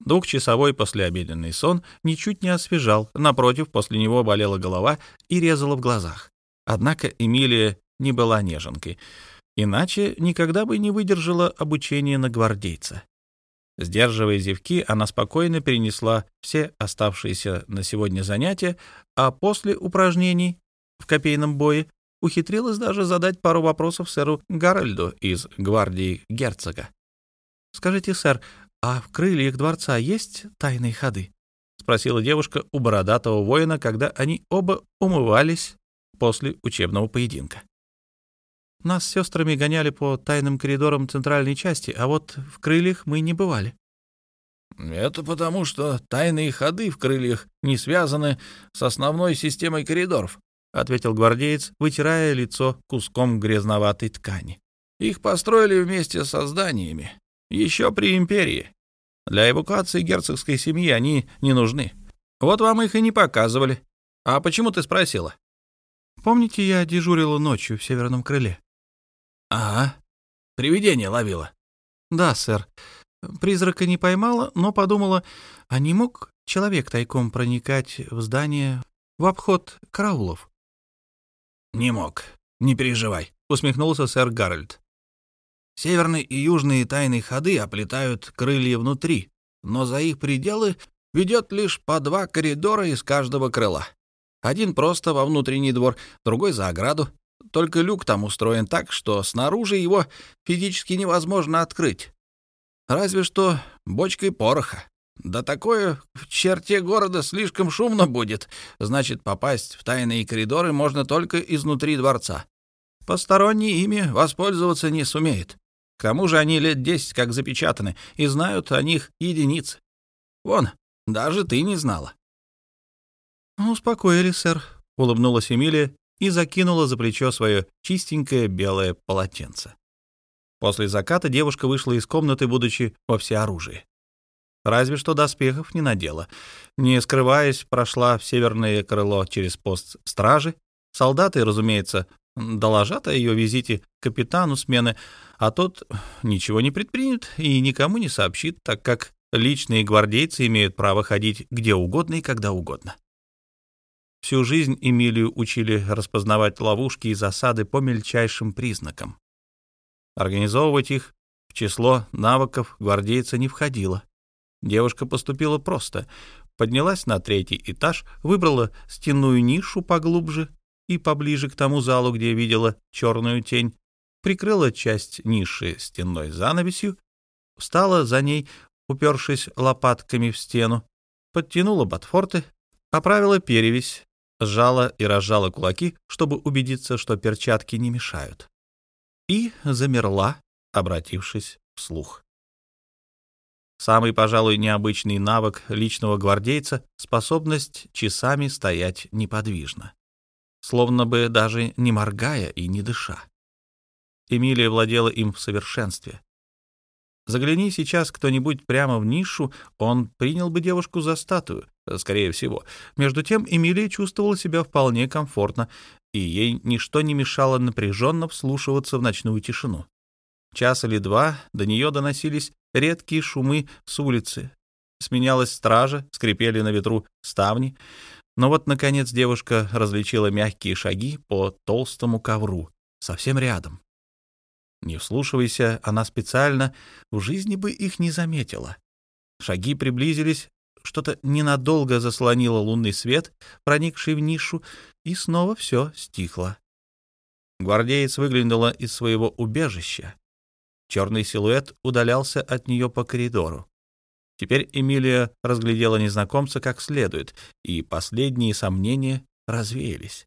Speaker 1: Двухчасовой послеобеденный сон ничуть не освежал, напротив, после него болела голова и резала в глазах. Однако Эмилия не была неженкой, иначе никогда бы не выдержала обучение на гвардейца. Сдерживая зевки, она спокойно перенесла все оставшиеся на сегодня занятия, а после упражнений в копейном бое ухитрилась даже задать пару вопросов сэру Гарольду из гвардии герцога. «Скажите, сэр, а в крыльях дворца есть тайные ходы?» — спросила девушка у бородатого воина, когда они оба умывались после учебного поединка. «Нас с сестрами гоняли по тайным коридорам центральной части, а вот в крыльях мы не бывали».
Speaker 3: «Это потому, что тайные ходы в крыльях не связаны с основной системой коридоров», — ответил гвардеец, вытирая лицо куском грязноватой ткани. «Их построили вместе со зданиями. Еще при империи. Для эвакуации герцогской семьи они не нужны. Вот вам их и не показывали. А почему ты спросила?»
Speaker 1: «Помните, я дежурила ночью в северном крыле?»
Speaker 3: «Ага. Привидение ловила».
Speaker 1: «Да, сэр. Призрака не поймала, но подумала, а не мог человек тайком проникать в здание в обход караулов?»
Speaker 3: «Не мог. Не переживай», — усмехнулся сэр Гарольд. «Северные и южные тайные ходы оплетают крылья внутри, но за их пределы ведет лишь по два коридора из каждого крыла. Один просто во внутренний двор, другой за ограду. Только люк там устроен так, что снаружи его физически невозможно открыть. Разве что бочкой пороха. Да такое в черте города слишком шумно будет. Значит, попасть в тайные коридоры можно только изнутри дворца. Посторонний ими воспользоваться не сумеет. К тому же они лет десять как запечатаны, и знают о них единицы. Вон, даже ты не знала.
Speaker 1: «Успокоили, сэр», — улыбнулась Эмилия и закинула за плечо свое чистенькое белое полотенце. После заката девушка вышла из комнаты, будучи во всеоружии. Разве что доспехов не надела. Не скрываясь, прошла в северное крыло через пост стражи. Солдаты, разумеется, доложат о ее визите капитану смены, а тот ничего не предпринят и никому не сообщит, так как личные гвардейцы имеют право ходить где угодно и когда угодно. Всю жизнь Эмилию учили распознавать ловушки и засады по мельчайшим признакам. Организовывать их в число навыков гвардейца не входило. Девушка поступила просто. Поднялась на третий этаж, выбрала стенную нишу поглубже и поближе к тому залу, где видела черную тень, прикрыла часть ниши стенной занавесью, встала за ней, упершись лопатками в стену, подтянула ботфорты, оправила перевязь, сжала и разжала кулаки, чтобы убедиться, что перчатки не мешают. И замерла, обратившись вслух. Самый, пожалуй, необычный навык личного гвардейца — способность часами стоять неподвижно, словно бы даже не моргая и не дыша. Эмилия владела им в совершенстве. Загляни сейчас кто-нибудь прямо в нишу, он принял бы девушку за статую, скорее всего. Между тем Эмилия чувствовала себя вполне комфортно, и ей ничто не мешало напряженно вслушиваться в ночную тишину. Час или два до нее доносились редкие шумы с улицы. Сменялась стража, скрипели на ветру ставни. Но вот, наконец, девушка различила мягкие шаги по толстому ковру, совсем рядом. Не вслушивайся, она специально в жизни бы их не заметила. Шаги приблизились, что-то ненадолго заслонило лунный свет, проникший в нишу, и снова все стихло. Гвардеец выглянула из своего убежища. Черный силуэт удалялся от нее по коридору. Теперь Эмилия разглядела незнакомца как следует, и последние сомнения развеялись.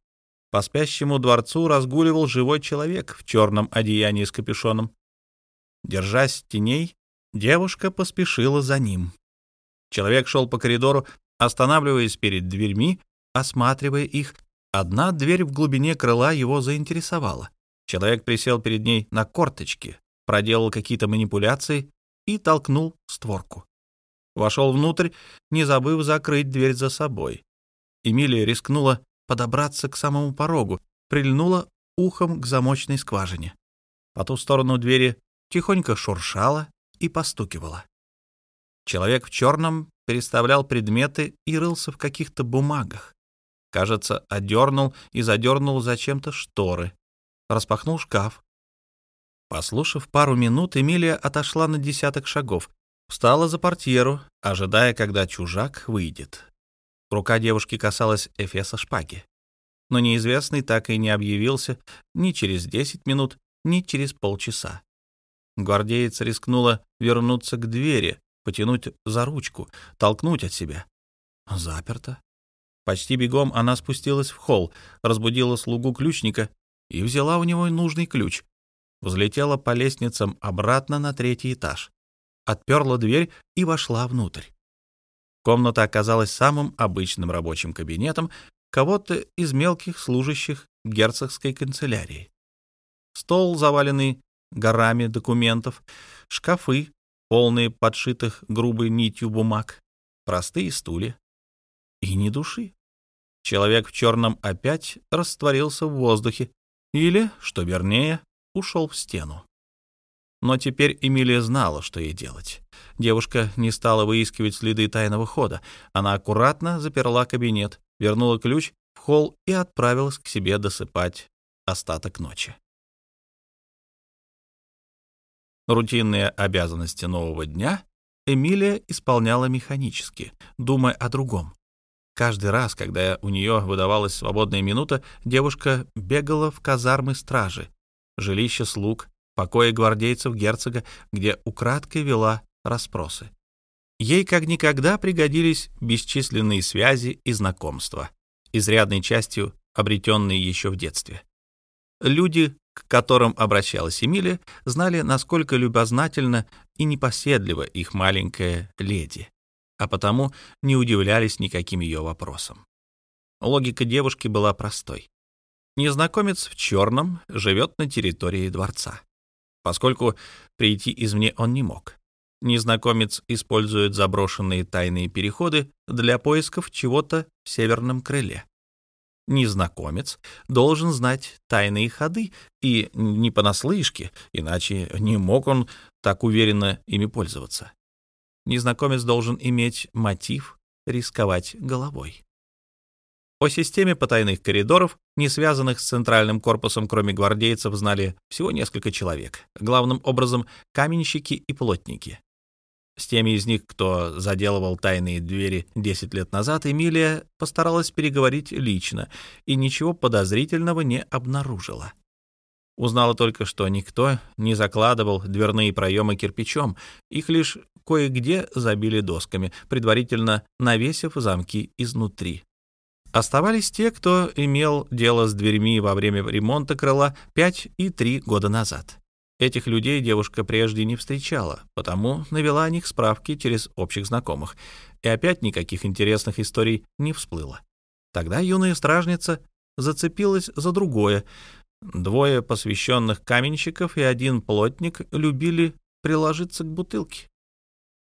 Speaker 1: По спящему дворцу разгуливал живой человек в черном одеянии с капюшоном. Держась теней, девушка поспешила за ним. Человек шел по коридору, останавливаясь перед дверьми, осматривая их. Одна дверь в глубине крыла его заинтересовала. Человек присел перед ней на корточки, проделал какие-то манипуляции и толкнул створку. Вошел внутрь, не забыв закрыть дверь за собой. Эмилия рискнула подобраться к самому порогу, прильнула ухом к замочной скважине. По ту сторону двери тихонько шуршала и постукивала. Человек в черном переставлял предметы и рылся в каких-то бумагах. Кажется, одернул и задернул зачем-то шторы. Распахнул шкаф. Послушав пару минут, Эмилия отошла на десяток шагов, встала за портьеру, ожидая, когда чужак выйдет. Рука девушки касалась эфеса шпаги. Но неизвестный так и не объявился ни через десять минут, ни через полчаса. Гвардеец рискнула вернуться к двери, потянуть за ручку, толкнуть от себя. Заперто. Почти бегом она спустилась в холл, разбудила слугу ключника и взяла у него нужный ключ. Взлетела по лестницам обратно на третий этаж, отперла дверь и вошла внутрь. Комната оказалась самым обычным рабочим кабинетом кого-то из мелких служащих герцогской канцелярии. Стол, заваленный горами документов, шкафы, полные подшитых грубой нитью бумаг, простые стулья. И ни души. Человек в черном опять растворился в воздухе или, что вернее, ушел в стену. Но теперь Эмилия знала, что ей делать. Девушка не стала выискивать следы тайного хода. Она аккуратно заперла кабинет, вернула ключ в холл и отправилась к себе досыпать остаток ночи. Рутинные обязанности нового дня Эмилия исполняла механически, думая о другом. Каждый раз, когда у нее выдавалась свободная минута, девушка бегала в казармы стражи, жилище слуг, покои гвардейцев герцога, где украдкой вела расспросы. Ей как никогда пригодились бесчисленные связи и знакомства, изрядной частью обретенные еще в детстве. Люди, к которым обращалась Эмилия, знали, насколько любознательно и непоседливо их маленькая леди, а потому не удивлялись никаким ее вопросам. Логика девушки была простой. Незнакомец в черном живет на территории дворца поскольку прийти извне он не мог. Незнакомец использует заброшенные тайные переходы для поисков чего-то в северном крыле. Незнакомец должен знать тайные ходы и не понаслышке, иначе не мог он так уверенно ими пользоваться. Незнакомец должен иметь мотив рисковать головой. О системе потайных коридоров, не связанных с центральным корпусом, кроме гвардейцев, знали всего несколько человек, главным образом каменщики и плотники. С теми из них, кто заделывал тайные двери 10 лет назад, Эмилия постаралась переговорить лично и ничего подозрительного не обнаружила. Узнала только, что никто не закладывал дверные проемы кирпичом, их лишь кое-где забили досками, предварительно навесив замки изнутри. Оставались те, кто имел дело с дверьми во время ремонта крыла 5 и 3 года назад. Этих людей девушка прежде не встречала, потому навела о них справки через общих знакомых, и опять никаких интересных историй не всплыло. Тогда юная стражница зацепилась за другое. Двое посвященных каменщиков и один плотник любили приложиться к бутылке,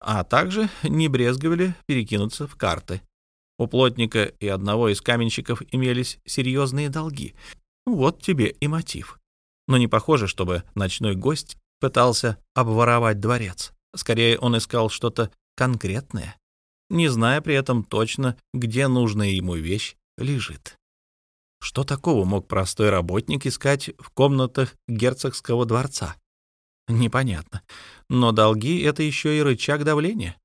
Speaker 1: а также не брезговали перекинуться в карты. У плотника и одного из каменщиков имелись серьезные долги. Вот тебе и мотив. Но не похоже, чтобы ночной гость пытался обворовать дворец. Скорее, он искал что-то конкретное, не зная при этом точно, где нужная ему вещь лежит. Что такого мог простой работник искать в комнатах герцогского дворца? Непонятно. Но долги — это еще и рычаг давления.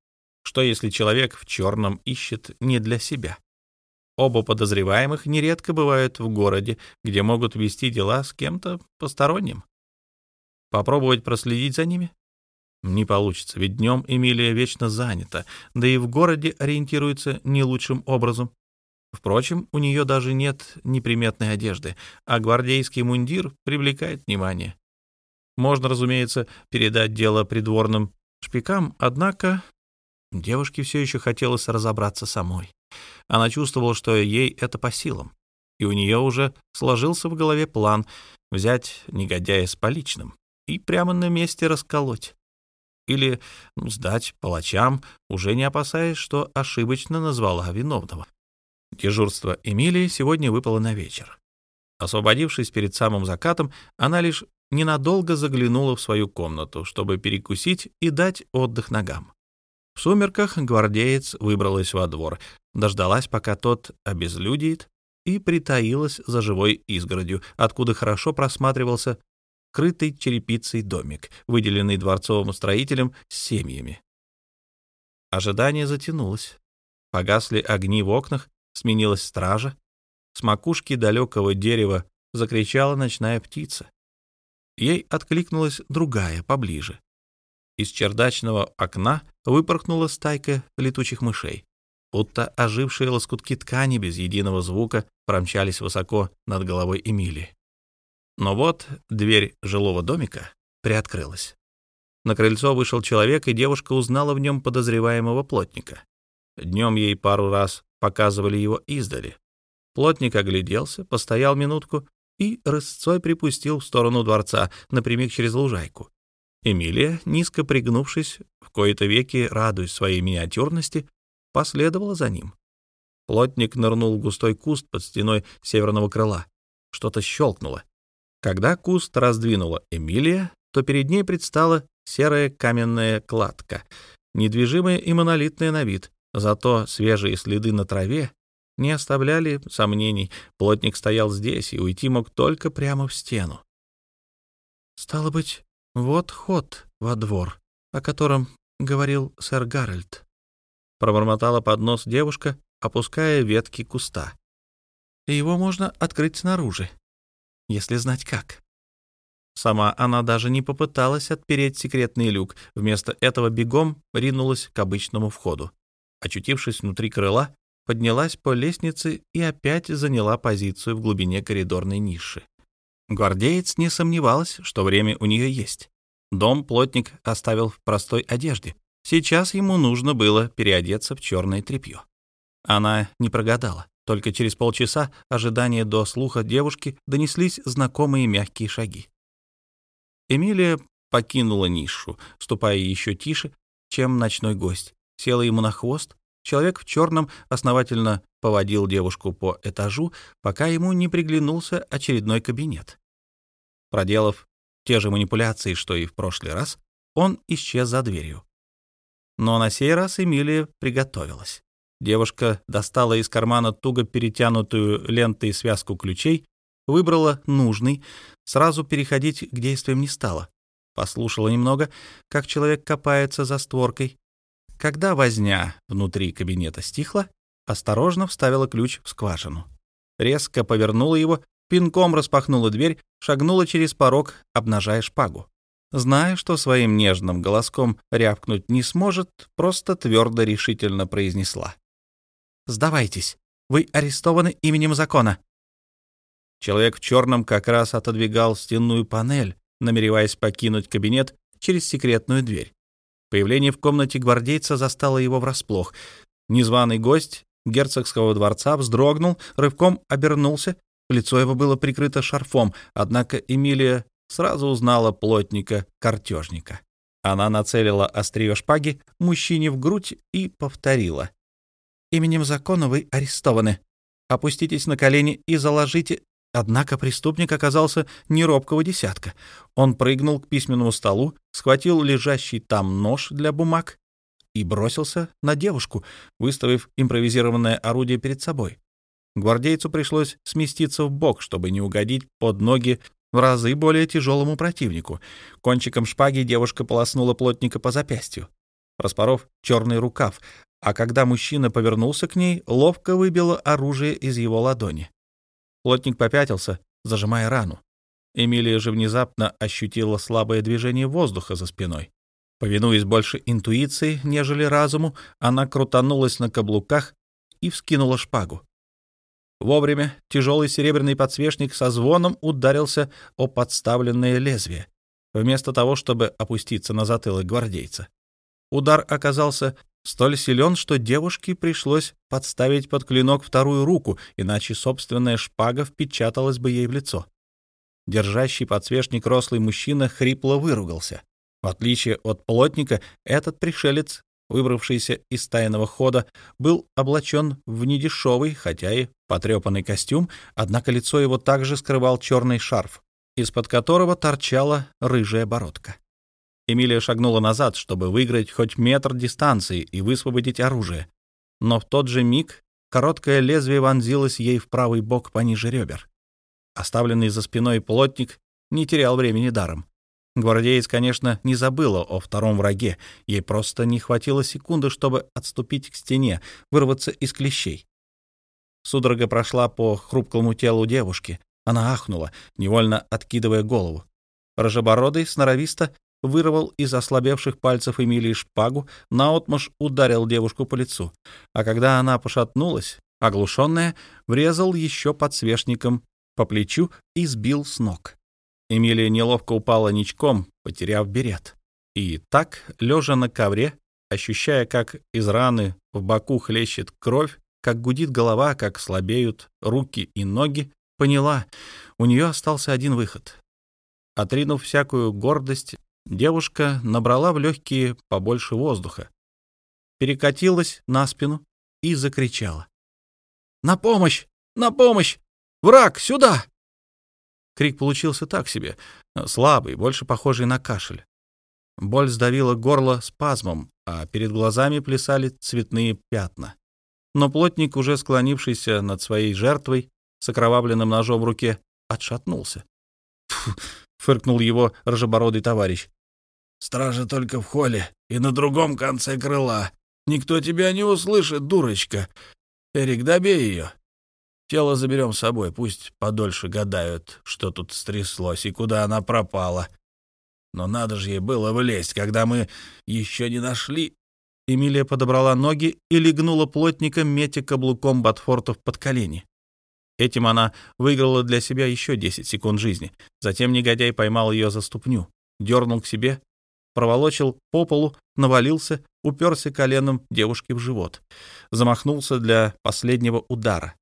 Speaker 1: Что если человек в черном ищет не для себя? Оба подозреваемых нередко бывают в городе, где могут вести дела с кем-то посторонним. Попробовать проследить за ними? Не получится, ведь днем Эмилия вечно занята, да и в городе ориентируется не лучшим образом. Впрочем, у нее даже нет неприметной одежды, а гвардейский мундир привлекает внимание. Можно, разумеется, передать дело придворным шпикам, однако Девушке все еще хотелось разобраться самой. Она чувствовала, что ей это по силам, и у нее уже сложился в голове план взять негодяя с поличным и прямо на месте расколоть. Или ну, сдать палачам, уже не опасаясь, что ошибочно назвала виновного. Дежурство Эмилии сегодня выпало на вечер. Освободившись перед самым закатом, она лишь ненадолго заглянула в свою комнату, чтобы перекусить и дать отдых ногам. В сумерках гвардеец выбралась во двор, дождалась, пока тот обезлюдит, и притаилась за живой изгородью, откуда хорошо просматривался крытый черепицей домик, выделенный дворцовым строителем с семьями. Ожидание затянулось. Погасли огни в окнах, сменилась стража. С макушки далекого дерева закричала ночная птица. Ей откликнулась другая, поближе. Из чердачного окна выпорхнула стайка летучих мышей. Будто ожившие лоскутки ткани без единого звука промчались высоко над головой Эмилии. Но вот дверь жилого домика приоткрылась. На крыльцо вышел человек, и девушка узнала в нем подозреваемого плотника. Днем ей пару раз показывали его издали. Плотник огляделся, постоял минутку и рысцой припустил в сторону дворца, напрямик через лужайку. Эмилия, низко пригнувшись, в кои-то веки, радуясь своей миниатюрности, последовала за ним. Плотник нырнул в густой куст под стеной северного крыла. Что-то щелкнуло. Когда куст раздвинула Эмилия, то перед ней предстала серая каменная кладка, недвижимая и монолитная на вид, зато свежие следы на траве не оставляли сомнений. Плотник стоял здесь и уйти мог только прямо в стену. «Стало быть, вот ход во двор, о котором говорил сэр Гарольд. Пробормотала под нос девушка, опуская ветки куста. его можно открыть снаружи, если знать как. Сама она даже не попыталась отпереть секретный люк, вместо этого бегом ринулась к обычному входу. Очутившись внутри крыла, поднялась по лестнице и опять заняла позицию в глубине коридорной ниши. Гвардеец не сомневалась, что время у нее есть. Дом плотник оставил в простой одежде. Сейчас ему нужно было переодеться в черное тряпье. Она не прогадала. Только через полчаса ожидания до слуха девушки донеслись знакомые мягкие шаги. Эмилия покинула нишу, ступая еще тише, чем ночной гость. Села ему на хвост. Человек в черном основательно поводил девушку по этажу, пока ему не приглянулся очередной кабинет. Проделав те же манипуляции, что и в прошлый раз, он исчез за дверью. Но на сей раз Эмилия приготовилась. Девушка достала из кармана туго перетянутую лентой связку ключей, выбрала нужный, сразу переходить к действиям не стала. Послушала немного, как человек копается за створкой. Когда возня внутри кабинета стихла, осторожно вставила ключ в скважину. Резко повернула его пинком распахнула дверь, шагнула через порог, обнажая шпагу. Зная, что своим нежным голоском рявкнуть не сможет, просто твердо решительно произнесла. «Сдавайтесь, вы арестованы именем закона». Человек в черном как раз отодвигал стенную панель, намереваясь покинуть кабинет через секретную дверь. Появление в комнате гвардейца застало его врасплох. Незваный гость герцогского дворца вздрогнул, рывком обернулся. Лицо его было прикрыто шарфом, однако Эмилия сразу узнала плотника-картежника. Она нацелила острие шпаги мужчине в грудь и повторила. «Именем закона вы арестованы. Опуститесь на колени и заложите...» Однако преступник оказался не робкого десятка. Он прыгнул к письменному столу, схватил лежащий там нож для бумаг и бросился на девушку, выставив импровизированное орудие перед собой. Гвардейцу пришлось сместиться в бок, чтобы не угодить под ноги в разы более тяжелому противнику. Кончиком шпаги девушка полоснула плотника по запястью, распоров черный рукав, а когда мужчина повернулся к ней, ловко выбила оружие из его ладони. Плотник попятился, зажимая рану. Эмилия же внезапно ощутила слабое движение воздуха за спиной. Повинуясь больше интуиции, нежели разуму, она крутанулась на каблуках и вскинула шпагу. Вовремя тяжелый серебряный подсвечник со звоном ударился о подставленное лезвие, вместо того, чтобы опуститься на затылок гвардейца. Удар оказался столь силен, что девушке пришлось подставить под клинок вторую руку, иначе собственная шпага впечаталась бы ей в лицо. Держащий подсвечник рослый мужчина хрипло выругался. В отличие от плотника, этот пришелец выбравшийся из тайного хода, был облачен в недешевый, хотя и потрепанный костюм, однако лицо его также скрывал черный шарф, из-под которого торчала рыжая бородка. Эмилия шагнула назад, чтобы выиграть хоть метр дистанции и высвободить оружие. Но в тот же миг короткое лезвие вонзилось ей в правый бок пониже ребер. Оставленный за спиной плотник не терял времени даром. Гвардеец, конечно, не забыла о втором враге. Ей просто не хватило секунды, чтобы отступить к стене, вырваться из клещей. Судорога прошла по хрупкому телу девушки. Она ахнула, невольно откидывая голову. Рожебородый сноровисто вырвал из ослабевших пальцев Эмилии шпагу, наотмашь ударил девушку по лицу. А когда она пошатнулась, оглушенная, врезал еще подсвечником по плечу и сбил с ног. Эмилия неловко упала ничком, потеряв берет. И так, лежа на ковре, ощущая, как из раны в боку хлещет кровь, как гудит голова, как слабеют руки и ноги, поняла, у нее остался один выход. Отринув всякую гордость, девушка набрала в легкие побольше воздуха, перекатилась на спину и закричала. «На помощь! На помощь! Враг, сюда!» Крик получился так себе, слабый, больше похожий на кашель. Боль сдавила горло спазмом, а перед глазами плясали цветные пятна. Но плотник, уже склонившийся над своей жертвой, с окровавленным ножом в руке, отшатнулся. Фыркнул его рожебородый товарищ. «Стража только в холле и на другом конце крыла. Никто тебя не услышит, дурочка. Эрик, добей ее. Тело заберем с собой, пусть подольше гадают, что тут стряслось и куда она пропала. Но надо же ей было влезть, когда мы еще не нашли. Эмилия подобрала ноги и легнула плотником, метя каблуком Батфортов под колени. Этим она выиграла для себя еще 10 секунд жизни. Затем негодяй поймал ее за ступню, дернул к себе, проволочил по полу, навалился, уперся коленом девушке в живот. Замахнулся для последнего удара.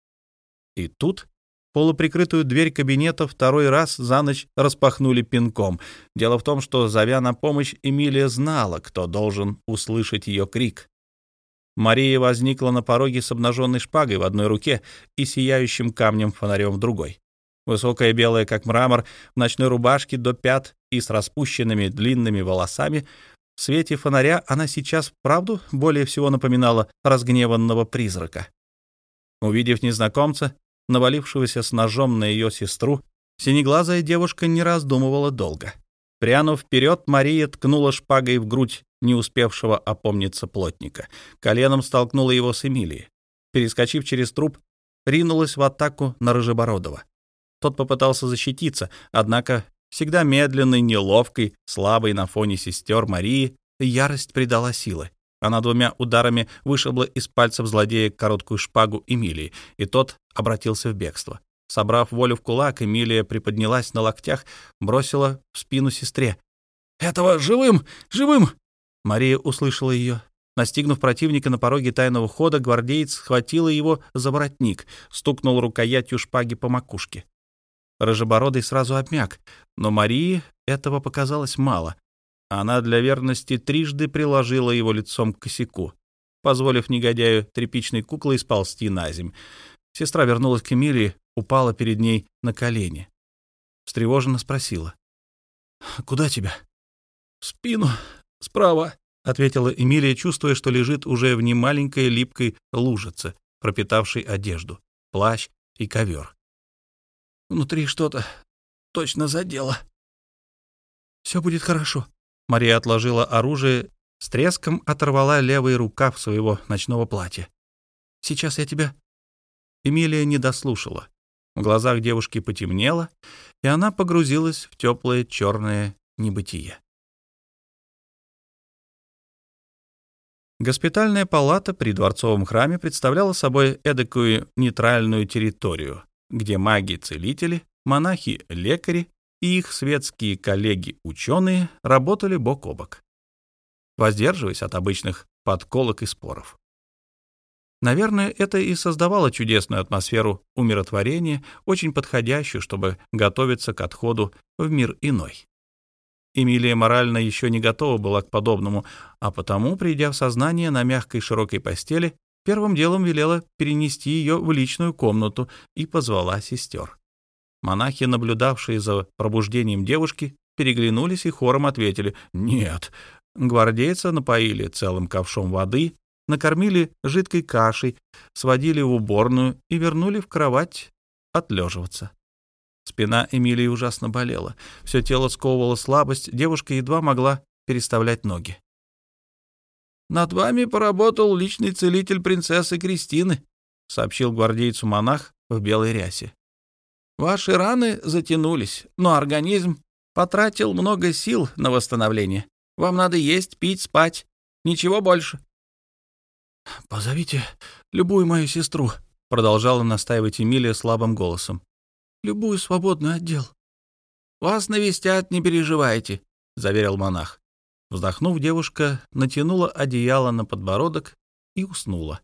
Speaker 1: И тут полуприкрытую дверь кабинета второй раз за ночь распахнули пинком. Дело в том, что, зовя на помощь, Эмилия знала, кто должен услышать ее крик. Мария возникла на пороге с обнаженной шпагой в одной руке и сияющим камнем фонарем в другой. Высокая белая, как мрамор, в ночной рубашке до пят и с распущенными длинными волосами, в свете фонаря она сейчас, правду, более всего напоминала разгневанного призрака. Увидев незнакомца, навалившегося с ножом на ее сестру, синеглазая девушка не раздумывала долго. Прянув вперед, Мария ткнула шпагой в грудь не успевшего опомниться плотника. Коленом столкнула его с Эмилией. Перескочив через труп, ринулась в атаку на Рыжебородова. Тот попытался защититься, однако всегда медленной, неловкой, слабой на фоне сестер Марии, ярость придала силы. Она двумя ударами вышибла из пальцев злодея короткую шпагу Эмилии, и тот обратился в бегство. Собрав волю в кулак, Эмилия приподнялась на локтях, бросила в спину сестре. «Этого живым! Живым!» Мария услышала ее. Настигнув противника на пороге тайного хода, гвардеец схватила его за воротник, стукнул рукоятью шпаги по макушке. Рыжебородый сразу обмяк, но Марии этого показалось мало. Она для верности трижды приложила его лицом к косяку, позволив негодяю тряпичной куклой сползти на земь. Сестра вернулась к Эмилии, упала перед ней на колени. Встревоженно спросила. «Куда тебя?» «В спину, справа», — ответила Эмилия, чувствуя, что лежит уже в немаленькой липкой лужице, пропитавшей одежду, плащ и ковер. «Внутри что-то точно задело». «Все будет хорошо», Мария отложила оружие, с треском оторвала левый рукав своего ночного платья. «Сейчас я тебя...» Эмилия не дослушала. В глазах девушки потемнело, и она погрузилась в теплое черное небытие. Госпитальная палата при дворцовом храме представляла собой эдакую нейтральную территорию, где маги-целители, монахи-лекари и их светские коллеги-ученые работали бок о бок, воздерживаясь от обычных подколок и споров. Наверное, это и создавало чудесную атмосферу умиротворения, очень подходящую, чтобы готовиться к отходу в мир иной. Эмилия морально еще не готова была к подобному, а потому, придя в сознание на мягкой широкой постели, первым делом велела перенести ее в личную комнату и позвала сестер. Монахи, наблюдавшие за пробуждением девушки, переглянулись и хором ответили «Нет». Гвардейца напоили целым ковшом воды, накормили жидкой кашей, сводили в уборную и вернули в кровать отлеживаться. Спина Эмилии ужасно болела. Все тело сковывало слабость, девушка едва могла переставлять ноги. «Над вами поработал личный целитель принцессы Кристины», — сообщил гвардейцу монах в белой рясе. Ваши раны затянулись, но организм потратил много сил на восстановление. Вам надо есть, пить, спать. Ничего больше. «Позовите любую мою сестру», — продолжала настаивать Эмилия слабым голосом. «Любую свободный отдел». «Вас навестят, не переживайте», — заверил монах. Вздохнув, девушка натянула одеяло на подбородок и уснула.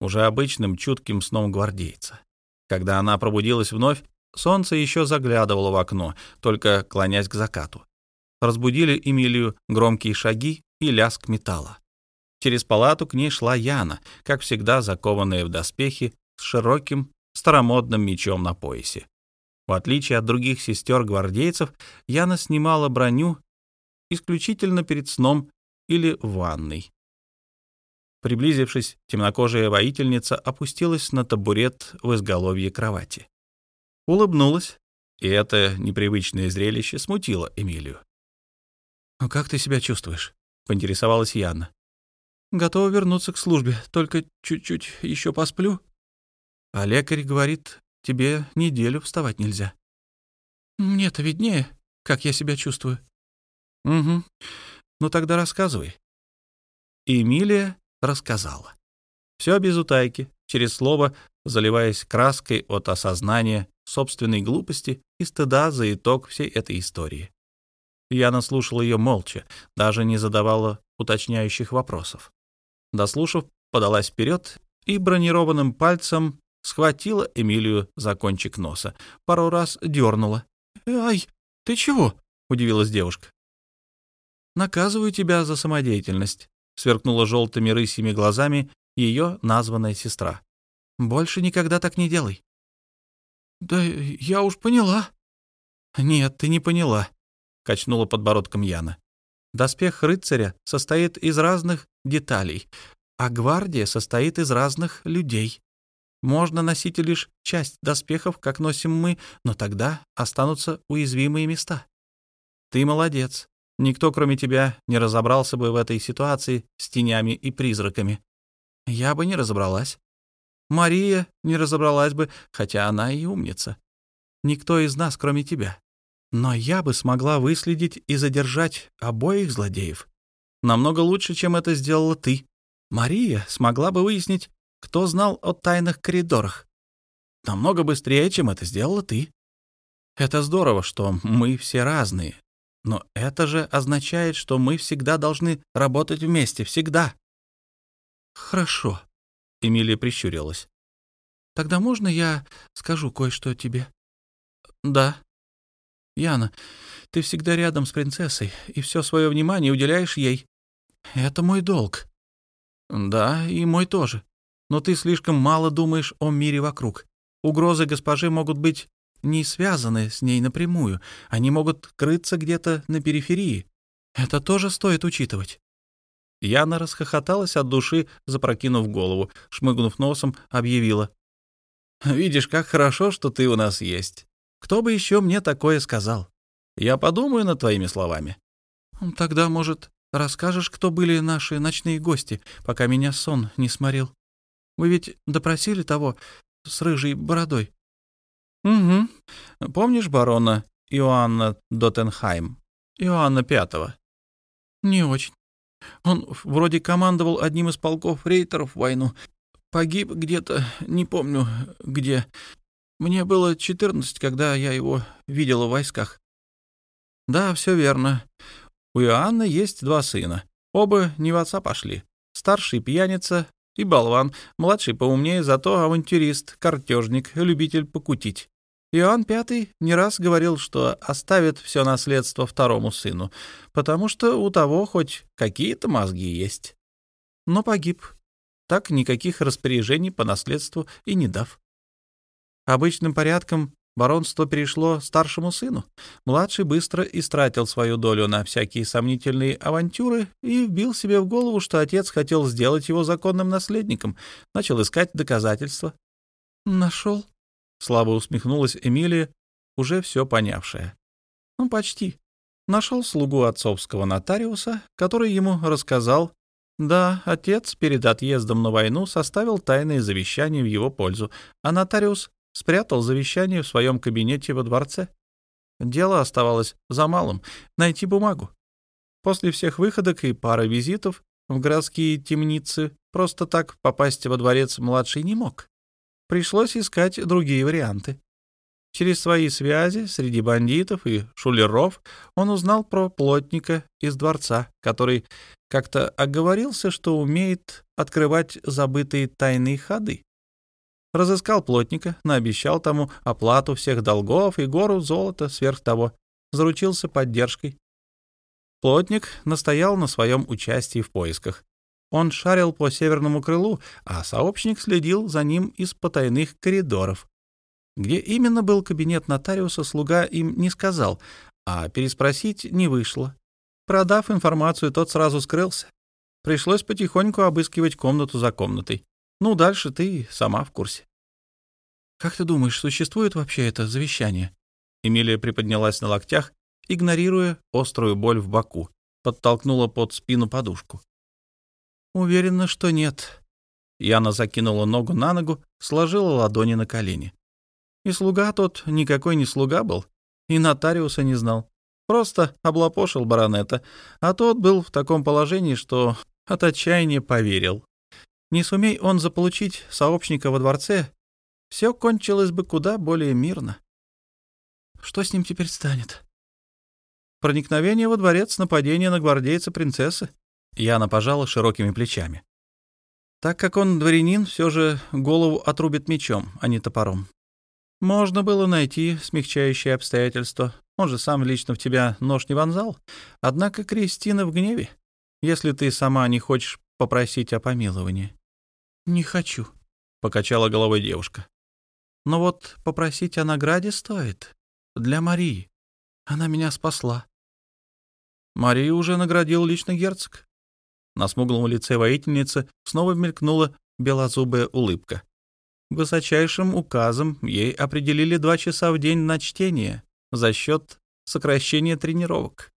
Speaker 1: Уже обычным чутким сном гвардейца. Когда она пробудилась вновь, солнце еще заглядывало в окно, только клонясь к закату. Разбудили Эмилию громкие шаги и лязг металла. Через палату к ней шла Яна, как всегда закованная в доспехи, с широким старомодным мечом на поясе. В отличие от других сестер-гвардейцев, Яна снимала броню исключительно перед сном или в ванной. Приблизившись, темнокожая воительница опустилась на табурет в изголовье кровати. Улыбнулась, и это непривычное зрелище смутило Эмилию. «Ну как ты себя чувствуешь?» — поинтересовалась Яна. «Готова вернуться к службе, только чуть-чуть еще посплю. А лекарь говорит, тебе неделю вставать нельзя». «Мне-то виднее, как я себя чувствую». «Угу. Ну тогда рассказывай». Эмилия рассказала. Все без утайки, через слово, заливаясь краской от осознания собственной глупости и стыда за итог всей этой истории. Яна слушала ее молча, даже не задавала уточняющих вопросов. Дослушав, подалась вперед и бронированным пальцем схватила Эмилию за кончик носа, пару раз дернула. «Ай, ты чего?» — удивилась девушка. «Наказываю тебя за самодеятельность», — сверкнула желтыми рысьими глазами ее названная сестра. «Больше никогда так не делай». «Да я уж поняла». «Нет, ты не поняла», — качнула подбородком Яна. «Доспех рыцаря состоит из разных деталей, а гвардия состоит из разных людей. Можно носить лишь часть доспехов, как носим мы, но тогда останутся уязвимые места. Ты молодец, Никто, кроме тебя, не разобрался бы в этой ситуации с тенями и призраками. Я бы не разобралась. Мария не разобралась бы, хотя она и умница. никто из нас, кроме тебя. Но я бы смогла выследить и задержать обоих злодеев. Намного лучше, чем это сделала ты. Мария смогла бы выяснить, кто знал о тайных коридорах. Намного быстрее, чем это сделала ты. Это здорово, что мы все разные. Но это же означает, что мы всегда должны работать вместе, всегда. Хорошо. Эмилия прищурилась. Тогда можно я скажу кое-что тебе? Да. Яна, ты всегда рядом с принцессой и все свое внимание уделяешь ей. Это мой долг. Да, и мой тоже. Но ты слишком мало думаешь о мире вокруг. Угрозы госпожи могут быть не связаны с ней напрямую. Они могут крыться где-то на периферии. Это тоже стоит учитывать. Яна расхохоталась от души, запрокинув голову, шмыгнув носом, объявила. «Видишь, как хорошо, что ты у нас есть. Кто бы еще мне такое сказал? Я подумаю над твоими словами». «Тогда, может, расскажешь, кто были наши ночные гости, пока меня сон не сморил? Вы ведь допросили того с рыжей бородой?» «Угу. Помнишь барона Иоанна Доттенхайм? Иоанна Пятого?» «Не очень. Он вроде командовал одним из полков рейтеров в войну. Погиб где-то, не помню где. Мне было 14, когда я его видела в войсках. Да, все верно. У Иоанна есть два сына. Оба не в отца пошли. Старший пьяница и болван, младший поумнее, зато авантюрист, картежник, любитель покутить. Иоанн V не раз говорил, что оставит все наследство второму сыну, потому что у того хоть какие-то мозги есть. Но погиб, так никаких распоряжений по наследству и не дав. Обычным порядком баронство перешло старшему сыну. Младший быстро истратил свою долю на всякие сомнительные авантюры и вбил себе в голову, что отец хотел сделать его законным наследником, начал искать доказательства. «Нашел», Слабо усмехнулась Эмилия, уже все понявшая. Ну, почти. Нашел слугу отцовского нотариуса, который ему рассказал, да, отец перед отъездом на войну составил тайное завещание в его пользу, а нотариус спрятал завещание в своем кабинете во дворце. Дело оставалось за малым — найти бумагу. После всех выходок и пары визитов в городские темницы просто так попасть во дворец младший не мог. Пришлось искать другие варианты. Через свои связи среди бандитов и шулеров он узнал про плотника из дворца, который как-то оговорился, что умеет открывать забытые тайные ходы. Разыскал плотника, наобещал тому оплату всех долгов и гору золота сверх того, заручился поддержкой. Плотник настоял на своем участии в поисках. Он шарил по северному крылу, а сообщник следил за ним из потайных коридоров. Где именно был кабинет нотариуса, слуга им не сказал, а переспросить не вышло. Продав информацию, тот сразу скрылся. Пришлось потихоньку обыскивать комнату за комнатой. Ну, дальше ты сама в курсе. «Как ты думаешь, существует вообще это завещание?» Эмилия приподнялась на локтях, игнорируя острую боль в боку, подтолкнула под спину подушку. Уверена, что нет. Яна закинула ногу на ногу, сложила ладони на колени. И слуга тот никакой не слуга был, и нотариуса не знал. Просто облапошил баронета, а тот был в таком положении, что от отчаяния поверил. Не сумей он заполучить сообщника во дворце, все кончилось бы куда более мирно. Что с ним теперь станет? Проникновение во дворец, нападение на гвардейца принцессы. Яна пожала широкими плечами. Так как он дворянин, все же голову отрубит мечом, а не топором. Можно было найти смягчающие обстоятельства. Он же сам лично в тебя нож не вонзал. Однако Кристина в гневе, если ты сама не хочешь попросить о помиловании. — Не хочу, — покачала головой девушка. — Но вот попросить о награде стоит. Для Марии. Она меня спасла. Марию уже наградил лично герцог. На смуглом лице воительницы снова мелькнула белозубая улыбка. Высочайшим указом ей определили два часа в день на чтение за счет сокращения тренировок.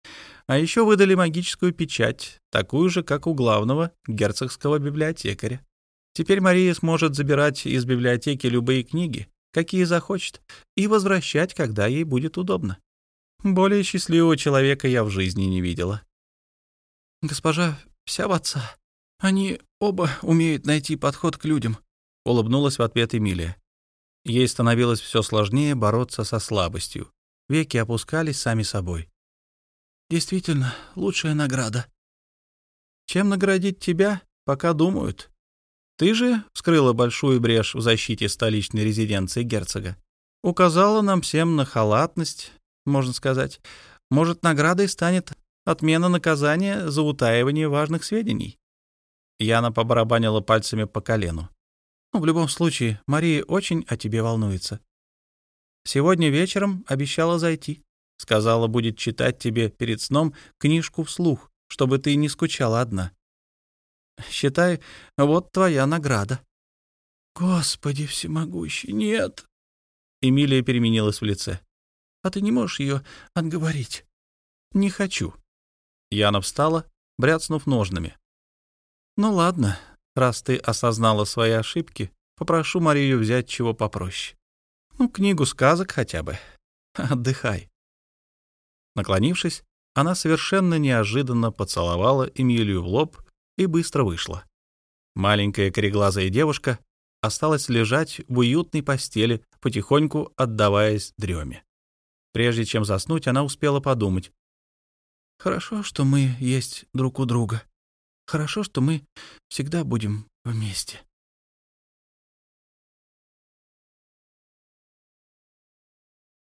Speaker 1: А еще выдали магическую печать, такую же, как у главного герцогского библиотекаря. Теперь Мария сможет забирать из библиотеки любые книги, какие захочет, и возвращать, когда ей будет удобно. Более счастливого человека я в жизни не видела. «Госпожа вся в отца. Они оба умеют найти подход к людям», — улыбнулась в ответ Эмилия. Ей становилось все сложнее бороться со слабостью. Веки опускались сами собой. «Действительно, лучшая награда». «Чем наградить тебя, пока думают. Ты же вскрыла большую брешь в защите столичной резиденции герцога. Указала нам всем на халатность, можно сказать. Может, наградой станет отмена наказания за утаивание важных сведений?» Яна побарабанила пальцами по колену. Ну, в любом случае, Мария очень о тебе волнуется. Сегодня вечером обещала зайти. Сказала, будет читать тебе перед сном книжку вслух, чтобы ты не скучала одна. Считай, вот твоя награда. Господи всемогущий, нет. Эмилия переменилась в лице. А ты не можешь ее отговорить? Не хочу. Яна встала, бряцнув ножными. Ну ладно, Раз ты осознала свои ошибки, попрошу Марию взять чего попроще. Ну, книгу сказок хотя бы. Отдыхай. Наклонившись, она совершенно неожиданно поцеловала Эмилию в лоб и быстро вышла. Маленькая кореглазая девушка осталась лежать в уютной постели, потихоньку отдаваясь дреме. Прежде чем заснуть, она успела подумать. «Хорошо, что мы есть друг у друга». Хорошо, что мы всегда будем вместе.